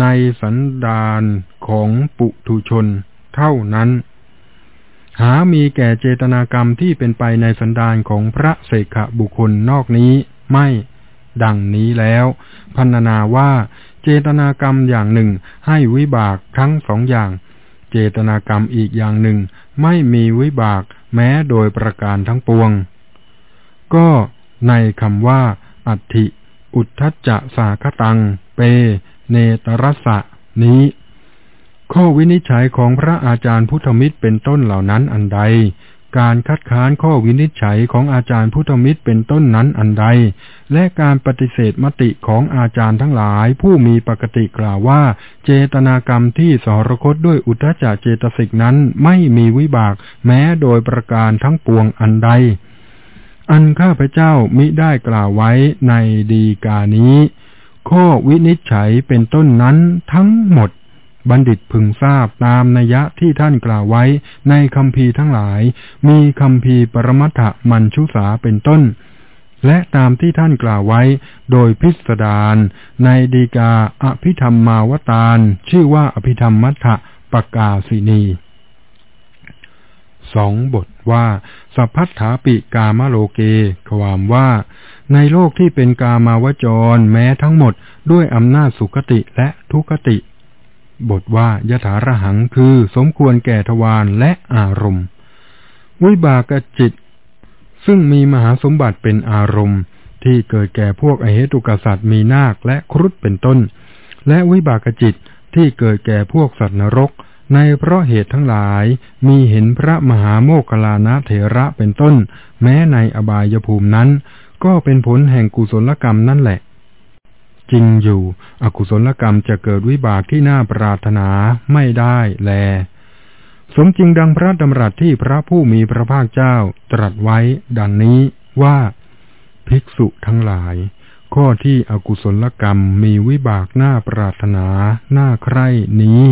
ในสันดานของปุถุชน เท่านั้น หามีแก่เจตนากรรมที่เป็นไปในสันดานของพระเสกบุคคลนอกนี้ไม่ดังนี้แล้ว พันนาว่า เจตนากรรมอย่างหนึ่ง ให้วิบากทั้งสองอย่าง เจตนากรรมอีกอย่างหนึ่ง ไม่มีวิบากแม้โดยประการทั้งปวง ก็ในคำว่า อัติอุทธจจะสาคตัง เป เนตรสะนี้ ข้อวินิจฉัยของพระอาจารย์พุทธมิตรเป็นต้นเหล่านั้นอันใด การคัดค้านข้อวินิจฉัยของอาจารย์พุทธมิตรเป็นต้นนั้นอันใด และการปฏิเสธมติของอาจารย์ทั้งหลาย ผู้มีปกติกล่าวว่า เจตนากรรมที่สรคตด้วยอุทจาเจตสิกนั้นไม่มีวิบาก แม้โดยประการทั้งปวงอันใด อันข้าพเจ้ามิได้กล่าวไว้ในดีกานี้ ข้อวินิจฉัยเป็นต้นนั้นทั้งหมด บัณฑิตพึงทราบตามนัยยะที่ท่านกล่าวไว้ในคำพีทั้งหลาย มีคำพีปรมัตถมัญชุสาเป็นต้น และตามที่ท่านกล่าวไว้ โดยพิสดารในดีกาอภิธรรมมาวตารชื่อว่าอภิธรรมมัทธปกาสินีสองบทว่า สัพพัทธาปิกามโลเก ความว่า ในโลกที่เป็นกามาวจรแม้ทั้งหมดด้วยอำนาจสุขติและทุกติ บทว่ายถาระหังคือสมควรแก่ทวารและอารมณ์ วิบากจิต ซึ่งมีมหาสมบัติเป็นอารมณ์ ที่เกิดแก่พวกอเหตุกษัตริย์มีนาคและครุฑเป็นต้น และวิบากจิตที่เกิดแก่พวกสัตว์นรก ในเพราะเหตุทั้งหลายมีเห็นพระมหาโมคลานะเถระเป็นต้น แม้ในอบายภูมินั้น ก็เป็นผลแห่งกุศลกรรมนั่นแหละ จริงอยู่ อกุศลกรรมจะเกิดวิบากที่น่าปรารถนาไม่ได้แล สมจริงดังพระดำรัสที่พระผู้มีพระภาคเจ้าตรัสไว้ ดังนี้ว่าภิกษุทั้งหลาย ข้อที่อกุศลกรรมมีวิบากน่าปรารถนาน่าใคร่นี้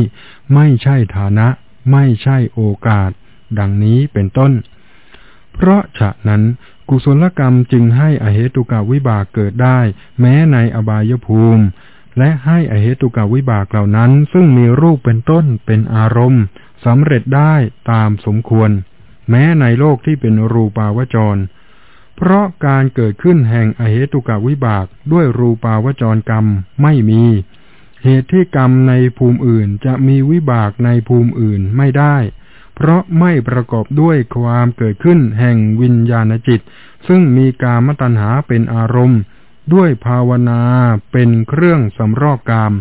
ไม่ใช่ฐานะ ไม่ใช่โอกาส ดังนี้เป็นต้น เพราะฉะนั้น กุศลกรรมจึงให้อเหตุกาวิบากเกิดได้ แม้ในอบายภูมิ และให้อเหตุกาวิบากเหล่านั้น ซึ่งมีรูปเป็นต้นเป็นอารมณ์สำเร็จได้ตามสมควร แม้ในโลกที่เป็นรูปาวจร เพราะการเกิดขึ้นแห่งอเหตุกาวิบากด้วยรูปาวจรกรรมไม่มี เหตุที่กรรมในภูมิอื่นจะมีวิบากในภูมิอื่นไม่ได้ เพราะไม่ประกอบด้วยความเกิดขึ้นแห่งวิญญาณจิต ซึ่งมีกามตัณหาเป็นอารมณ์ ด้วยภาวนาเป็นเครื่องสำรอกกาม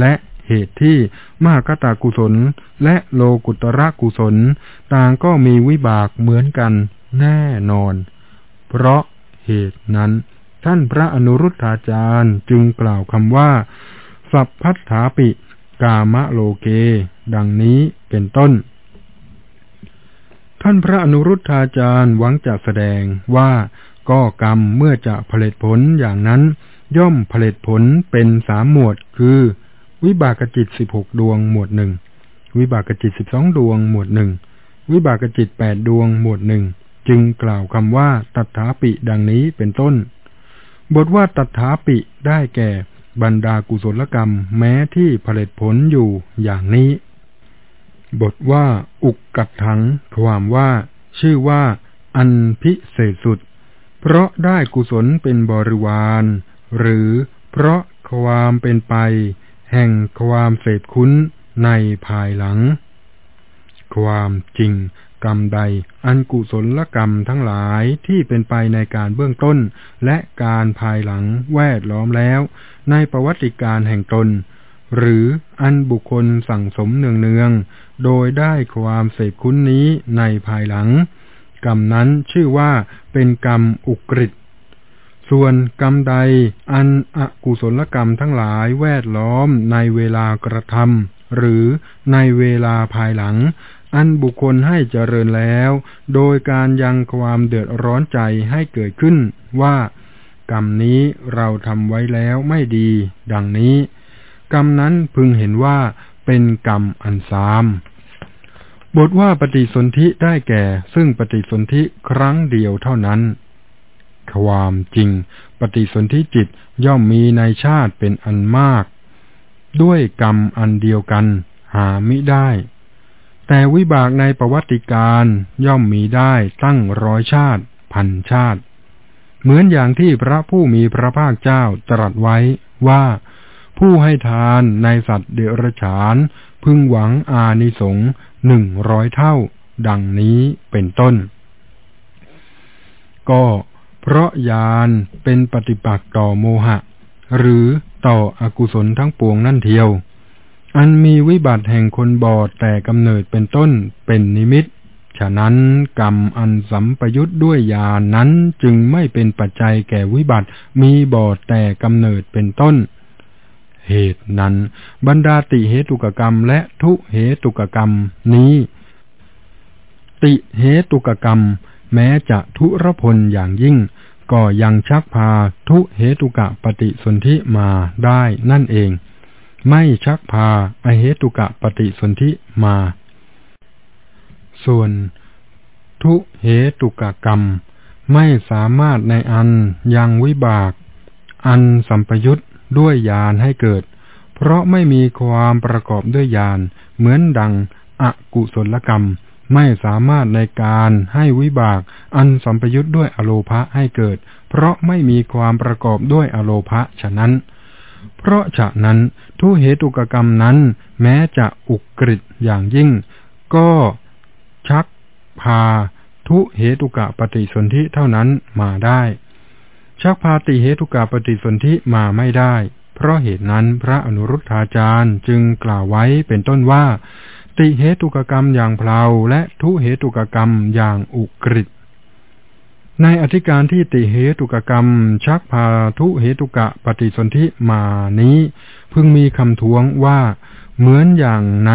และเหตุที่มหากตากุศล และโลกุตระกุศล ต่างก็มีวิบากเหมือนกันแน่นอน เพราะเหตุนั้น ท่านพระอนุรุทธาจารย์จึงกล่าวคำว่า สัพพัทธาปิ กามะโลเก ดังนี้เป็นต้น ท่านพระอนุรุทธาจารย์หวังจะแสดงว่าก็กรรมเมื่อจะผลิตผลอย่างนั้น ย่อมผลิตผลเป็นสามหมวด คือ วิบากจิตสิบหกดวงหมวดหนึ่งวิบากจิตสิบสองดวงหมวดหนึ่งวิบากจิตแปดดวงหมวดหนึ่งจึงกล่าวคำว่าตัถาปิดังนี้เป็นต้น บทว่าตัถาปิได้แก่บรรดากุศลกรรมแม้ที่ผลิตผลอยู่อย่างนี้ บทว่าอุกกัดถัง ความว่า ชื่อว่า อันพิเศษสุด เพราะได้กุศลเป็นบริวาร หรือเพราะความเป็นไป แห่งความเสพคุ้นในภายหลัง ความจริงกรรมใดอันกุศลกรรมทั้งหลายที่เป็นไปในการเบื้องต้น และการภายหลังแวดล้อมแล้ว ในประวัติการแห่งตน หรืออันบุคคลสั่งสมเนืองๆ โดยได้ความเสพคุ้นนี้ในภายหลัง กรรมนั้นชื่อว่าเป็นกรรมอุกฤษส่วนกรรมใดอันอกุศลกรรมทั้งหลายแวดล้อมในเวลากระทำหรือในเวลาภายหลัง อันบุคคลให้เจริญแล้ว โดยการยังความเดือดร้อนใจให้เกิดขึ้นว่า กรรมนี้เราทำไว้แล้วไม่ดี ดังนี้ กรรมนั้นพึงเห็นว่า เป็นกรรมอันซามบทว่าปฏิสนธิได้แก่ ซึ่งปฏิสนธิครั้งเดียวเท่านั้น ความจริง ปฏิสนธิจิตย่อมมีในชาติเป็นอันมาก ด้วยกรรมอันเดียวกัน หามิได้ แต่วิบากในประวัติการย่อมมีได้ตั้งร้อยชาติ พันชาติ เหมือนอย่างที่พระผู้มีพระภาคเจ้าตรัสไว้ว่า ผู้ให้ทานในสัตว์เดรัจฉาน พึงหวังอานิสงส์หนึ่งร้อยเท่า ดังนี้เป็นต้น ก็เพราะยานเป็นปฏิปักษ์ต่อโมหะ หรือต่ออกุศลทั้งปวงนั่นเทียว อันมีวิบัติแห่งคนบอดแต่กำเนิดเป็นต้นเป็นนิมิต ฉะนั้นกรรมอันสัมปยุทธ์ด้วยญานนั้นจึงไม่เป็นปัจจัยแก่วิบัติมีบอดแต่กำเนิดเป็นต้น เหตุนั้น บรรดาติเหตุกกรรม และทุเหตุกกรรมนี้ ติเหตุกกรรม แม้จะทุรพลอย่างยิ่ง ก็ยังชักพาทุเหตุกะปฏิสนธิมาได้นั่นเอง ไม่ชักพาอเหตุกะปฏิสนธิมา ส่วนทุเหตุกกรรม ไม่สามารถในอันยังวิบาก อันสัมปยุต ด้วยญาณให้เกิด เพราะไม่มีความประกอบด้วยญาณเหมือนดังอกุศลกรรม ไม่สามารถในการให้วิบาก อันสัมปยุตด้วยอโลภะให้เกิด เพราะไม่มีความประกอบด้วยอโลภะฉะนั้น เพราะฉะนั้นทุเหตุกกรรมนั้น แม้จะอุกฤษอย่างยิ่ง ก็ชักพาทุเหตุกะปฏิสนธิเท่านั้นมาได้ ชักพาติเหตุกะปฏิสนธิมาไม่ได้ เพราะเหตุนั้นพระอนุรุทธาจารย์จึงกล่าวไว้เป็นต้นว่า ติเหตุกกรรมอย่างเพลาและทุเหตุกกรรมอย่างอุกฤษในอธิการที่ติเหตุกกรรม ชักพาทุเหตุกะปฏิสนธิมานี้ พึงมีคำท้วงว่า เหมือนอย่างใน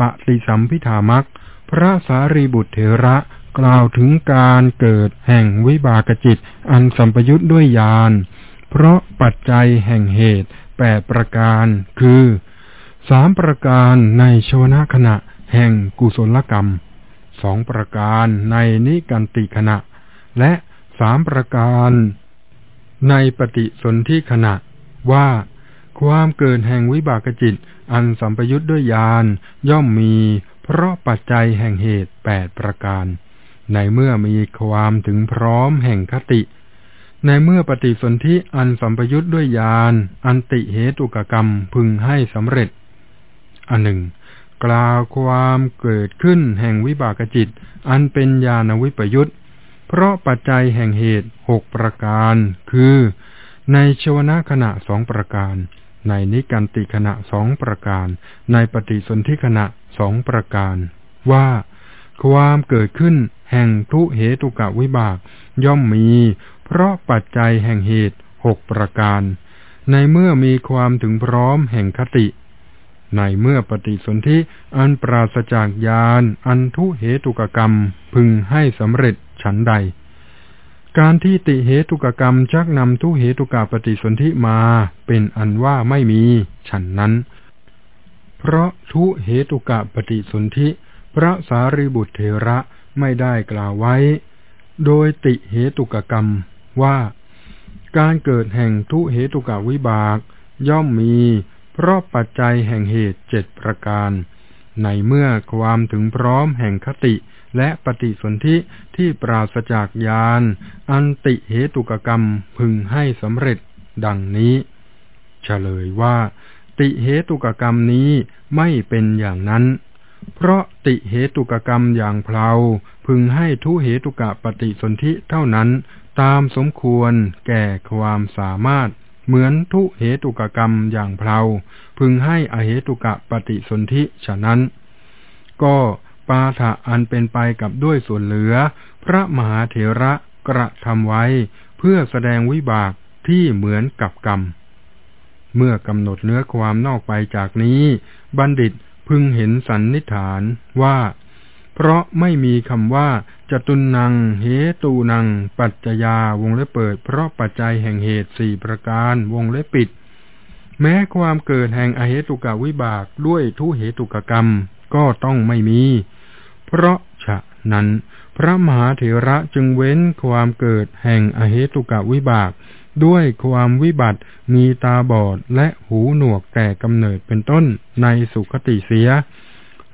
ปฏิสัมพิธามักพระสารีบุตรเถระ กล่าวถึงการเกิดแห่งวิบากจิต อันสัมปยุทธ์ด้วยญาณเพราะปัจจัยแห่งเหตุแปดประการคือสามประการในชวนาขณะแห่งกุศลกรรมสองประการในนิกันติขณะ และสามประการในปฏิสนธิขณะว่าความเกิดแห่งวิบากจิต อันสัมปยุทธ์ด้วยญาณย่อมมี เพราะปัจจัยแห่งเหตุแปดประการ ในเมื่อมีความถึงพร้อมแห่งคติ ในเมื่อปฏิสนธิอันสัมปยุทธ์ด้วยญาณอันติเหตุกกรรมพึงให้สำเร็จ อันหนึ่ง กล่าวความเกิดขึ้นแห่งวิบากจิต อันเป็นญาณวิปยุทธเพราะปัจจัยแห่งเหตุหกประการ คือ ในชวนาขณะสองประการ ในนิกันติขณะสองประการ ในปฏิสนธิขณะสองประการ ว่า ความเกิดขึ้น แห่งทุเหตุกะวิบากย่อมมี เพราะปัจจัยแห่งเหตุหกประการ ในเมื่อมีความถึงพร้อมแห่งคติ ในเมื่อปฏิสนธิอันปราศจากยานอันทุเหตุกกรรมพึงให้สำเร็จฉันใด การที่ติเหตุกกรรมชักนำทุเหตุกาปฏิสนธิมาเป็นอันว่าไม่มีฉันนั้น เพราะทุเหตุกะปฏิสนธิพระสารีบุตรเถระ ไม่ได้กล่าวไว้ โดยติเหตุกกรรมว่า การเกิดแห่งทุเหตุกวิบาก ย่อมมี เพราะปัจจัยแห่งเหตุเจ็ดประการ ในเมื่อความถึงพร้อมแห่งคติและปฏิสนธิที่ปราศจากยานอันติเหตุกกรรมพึงให้สำเร็จดังนี้ เฉลยว่า ติเหตุกกรรมนี้ไม่เป็นอย่างนั้น เพราะติเหตุกกรรมอย่างเพลาพึงให้ทุเหตุกะปฏิสนธิเท่านั้น ตามสมควรแก่ความสามารถ เหมือนทุเหตุกกรรมอย่างเพลาพึงให้อเหตุกะปฏิสนธิฉะนั้น ก็ปาฐะอันเป็นไปกับด้วยส่วนเหลือ พระมหาเถระกระทำไว้ เพื่อแสดงวิบากที่เหมือนกับกรรม เมื่อกำหนดเนื้อความนอกไปจากนี้ บัณฑิต พึงเห็นสันนิฐานว่า เพราะไม่มีคำว่าจตุนังเหตูนัง ปัจจยาวงเล็บเปิด เพราะปัจจัยแห่งเหตุสี่ประการวงเล็บปิด แม้ความเกิดแห่งอเหตุกาวิบากด้วยทุเหตุกกรรมก็ต้องไม่มี เพราะฉะนั้น พระมหาเถระจึงเว้นความเกิดแห่งอเหตุกาวิบาก ด้วยความวิบัติมีตาบอดและหูหนวกแต่กำเนิดเป็นต้นในสุคติเสีย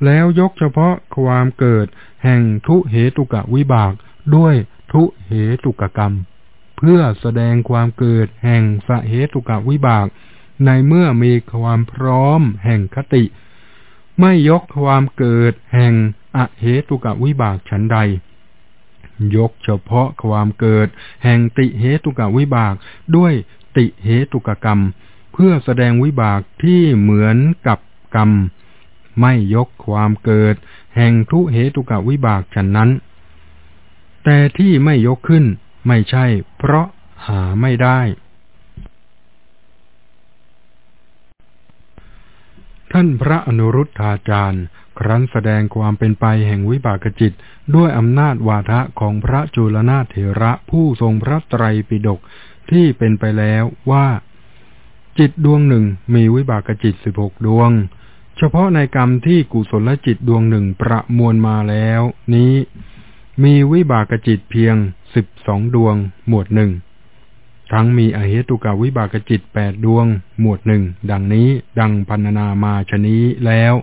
แล้วยกเฉพาะความเกิดแห่งทุเหตุกะวิบากด้วยทุเหตุกกรรม เพื่อแสดงความเกิดแห่งสเหตุกะวิบาก ในเมื่อมีความพร้อมแห่งคติ ไม่ยกความเกิดแห่งอเหตุกะวิบากฉันใด ยกเฉพาะความเกิด แห่งติเหตุกวิบาก ด้วยติเหตุกกรรม เพื่อแสดงวิบากที่เหมือนกับกรรม ไม่ยกความเกิด แห่งทุเหตุกวิบากฉันนั้น แต่ที่ไม่ยกขึ้นไม่ใช่ เพราะหาไม่ได้ ท่านพระอนุรุทธาจารย์ ครั้นแสดงความเป็นไปแห่งวิบากจิต ด้วยอำนาจวาทะของพระจุลนาเถระผู้ทรงพระไตรปิฎกที่เป็นไปแล้วว่า จิตดวงหนึ่งมีวิบากจิตสิบหกดวง เฉพาะในกรรมที่กุศลจิตดวงหนึ่งประมวลมาแล้ว นี้ มีวิบากจิตเพียงสิบสองดวง หมวดหนึ่งทั้งมีอเหตุกาวิบากจิตแปดดวง หมวดหนึ่งดังนี้ดังพันนามาชนี้แล้ว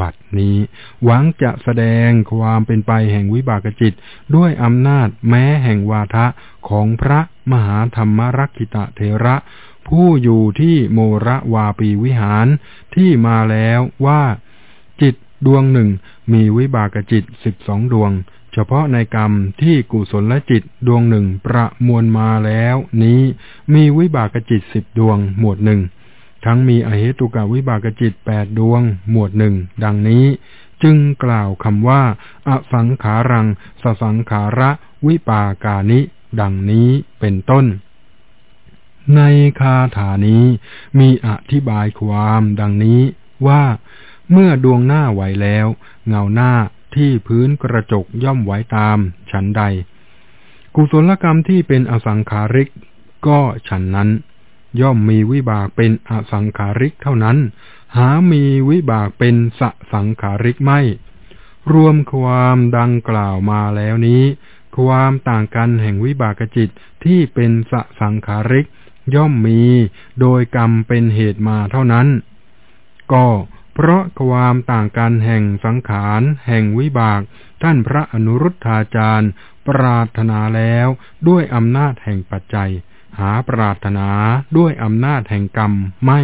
บัดนี้ หวังจะแสดงความเป็นไปแห่งวิบากจิต ด้วยอำนาจแม้แห่งวาทะของพระมหาธรรมรักขิตะเทระ ผู้อยู่ที่โมระวาปีวิหารที่มาแล้วว่าจิตดวงหนึ่งมีวิบากจิตสิบสองดวง เฉพาะในกรรมที่กุศลจิตดวงหนึ่งประมวลมาแล้วนี้มีวิบากจิตสิบดวงหมวดหนึ่ง ทั้งมีอเหตุกาวิบากจิตแปดดวง หมวดหนึ่งดังนี้ จึงกล่าวคำว่า อสังขารัง สสังขาระวิปากานิ ดังนี้เป็นต้น ในคาถานี้มีอธิบายความดังนี้ว่า เมื่อดวงหน้าไหวแล้ว เงาหน้าที่พื้นกระจกย่อมไหวตามฉันใด กุศลกรรมที่เป็นอสังขาริกก็ฉันนั้น ย่อมมีวิบากเป็นอสังขาริกเท่านั้น หามีวิบากเป็นสสังขาริกไม่ รวมความดังกล่าวมาแล้วนี้ ความต่างกันแห่งวิบากจิตที่เป็นสสังขาริก ย่อมมีโดยกรรมเป็นเหตุมาเท่านั้น ก็เพราะความต่างกันแห่งสังขารแห่งวิบาก ท่านพระอนุรุทธาจารย์ ปรารถนาแล้วด้วยอำนาจแห่งปัจจัย หาปรารถนาด้วยอำนาจแห่งกรรมไม่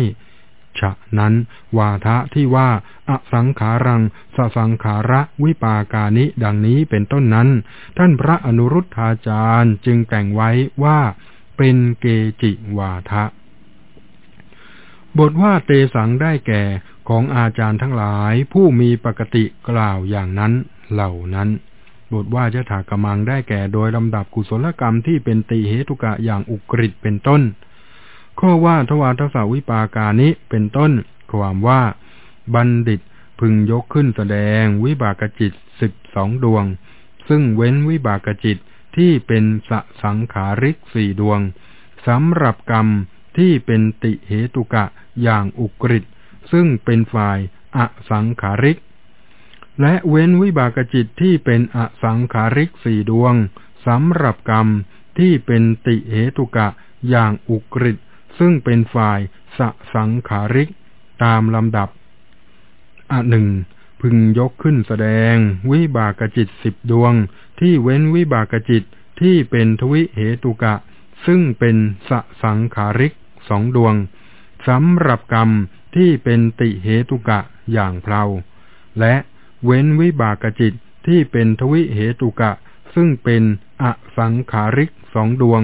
ฉะนั้น วาทะที่ว่าอสังขารังสสังขาระวิปากานิดังนี้เป็นต้นนั้น ท่านพระอนุรุทธาจารย์จึงแต่งไว้ว่าเป็นเกจิวาทะ บทว่าเตสังได้แก่ของอาจารย์ทั้งหลายผู้มีปกติกล่าวอย่างนั้นเหล่านั้น บทว่าจะถากมังได้แก่โดยลำดับกุศลกรรมที่เป็นตีเหตุกะอย่างอุกฤษเป็นต้น ข้อว่าทวารทศวิปากานิเป็นต้น ความว่าบัณฑิตพึงยกขึ้นแสดงวิบากจิตสิบสองดวง ซึ่งเว้นวิบากจิตที่เป็นสสังขาริกสี่ดวงสำหรับกรรมที่เป็นติเหตุกะอย่างอุกฤษซึ่งเป็นฝ่ายอสังขาริก และเว้นวิบากจิตที่เป็นอสังขาริกสี่ดวงสำหรับกรรมที่เป็นติเหตุกะอย่างอุกฤษซึ่งเป็นฝ่ายสสังขาริกตามลำดับอันหนึ่งพึงยกขึ้นแสดง วิบากจิตสิบดวง ที่เว้นวิบากจิตที่เป็นทวิเหตุกะ ซึ่งเป็นสสังขาริกสองดวงสำหรับกรรมที่เป็นติเหตุกะอย่างเพลาและ เว้นวิบากจิตที่เป็นทวิเหตุกะ ซึ่งเป็นอสังขาริกสองดวง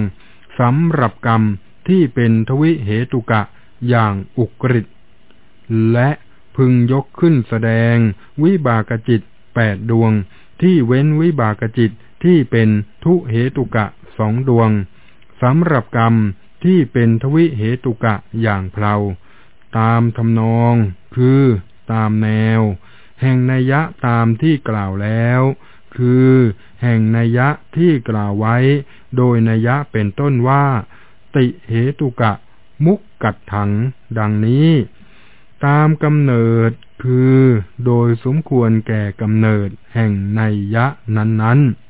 สำหรับกรรมที่เป็นทวิเหตุกะอย่างอุกฤษและพึงยกขึ้นแสดงวิบากจิตแปดดวง ที่เว้นวิบากจิตที่เป็นทุเหตุกะสองดวงสำหรับกรรมที่เป็นทวิเหตุกะอย่างเพลาตามทำนอง คือตามแนว แห่งนัยยะตามที่กล่าวแล้ว คือแห่งนัยยะที่กล่าวไว้ โดยนัยยะเป็นต้นว่า ติเหตุกะ มุกกัดถัง ดังนี้ ตามกำเนิดคือโดยสมควรแก่กำเนิดแห่งนัยยะนั้นๆ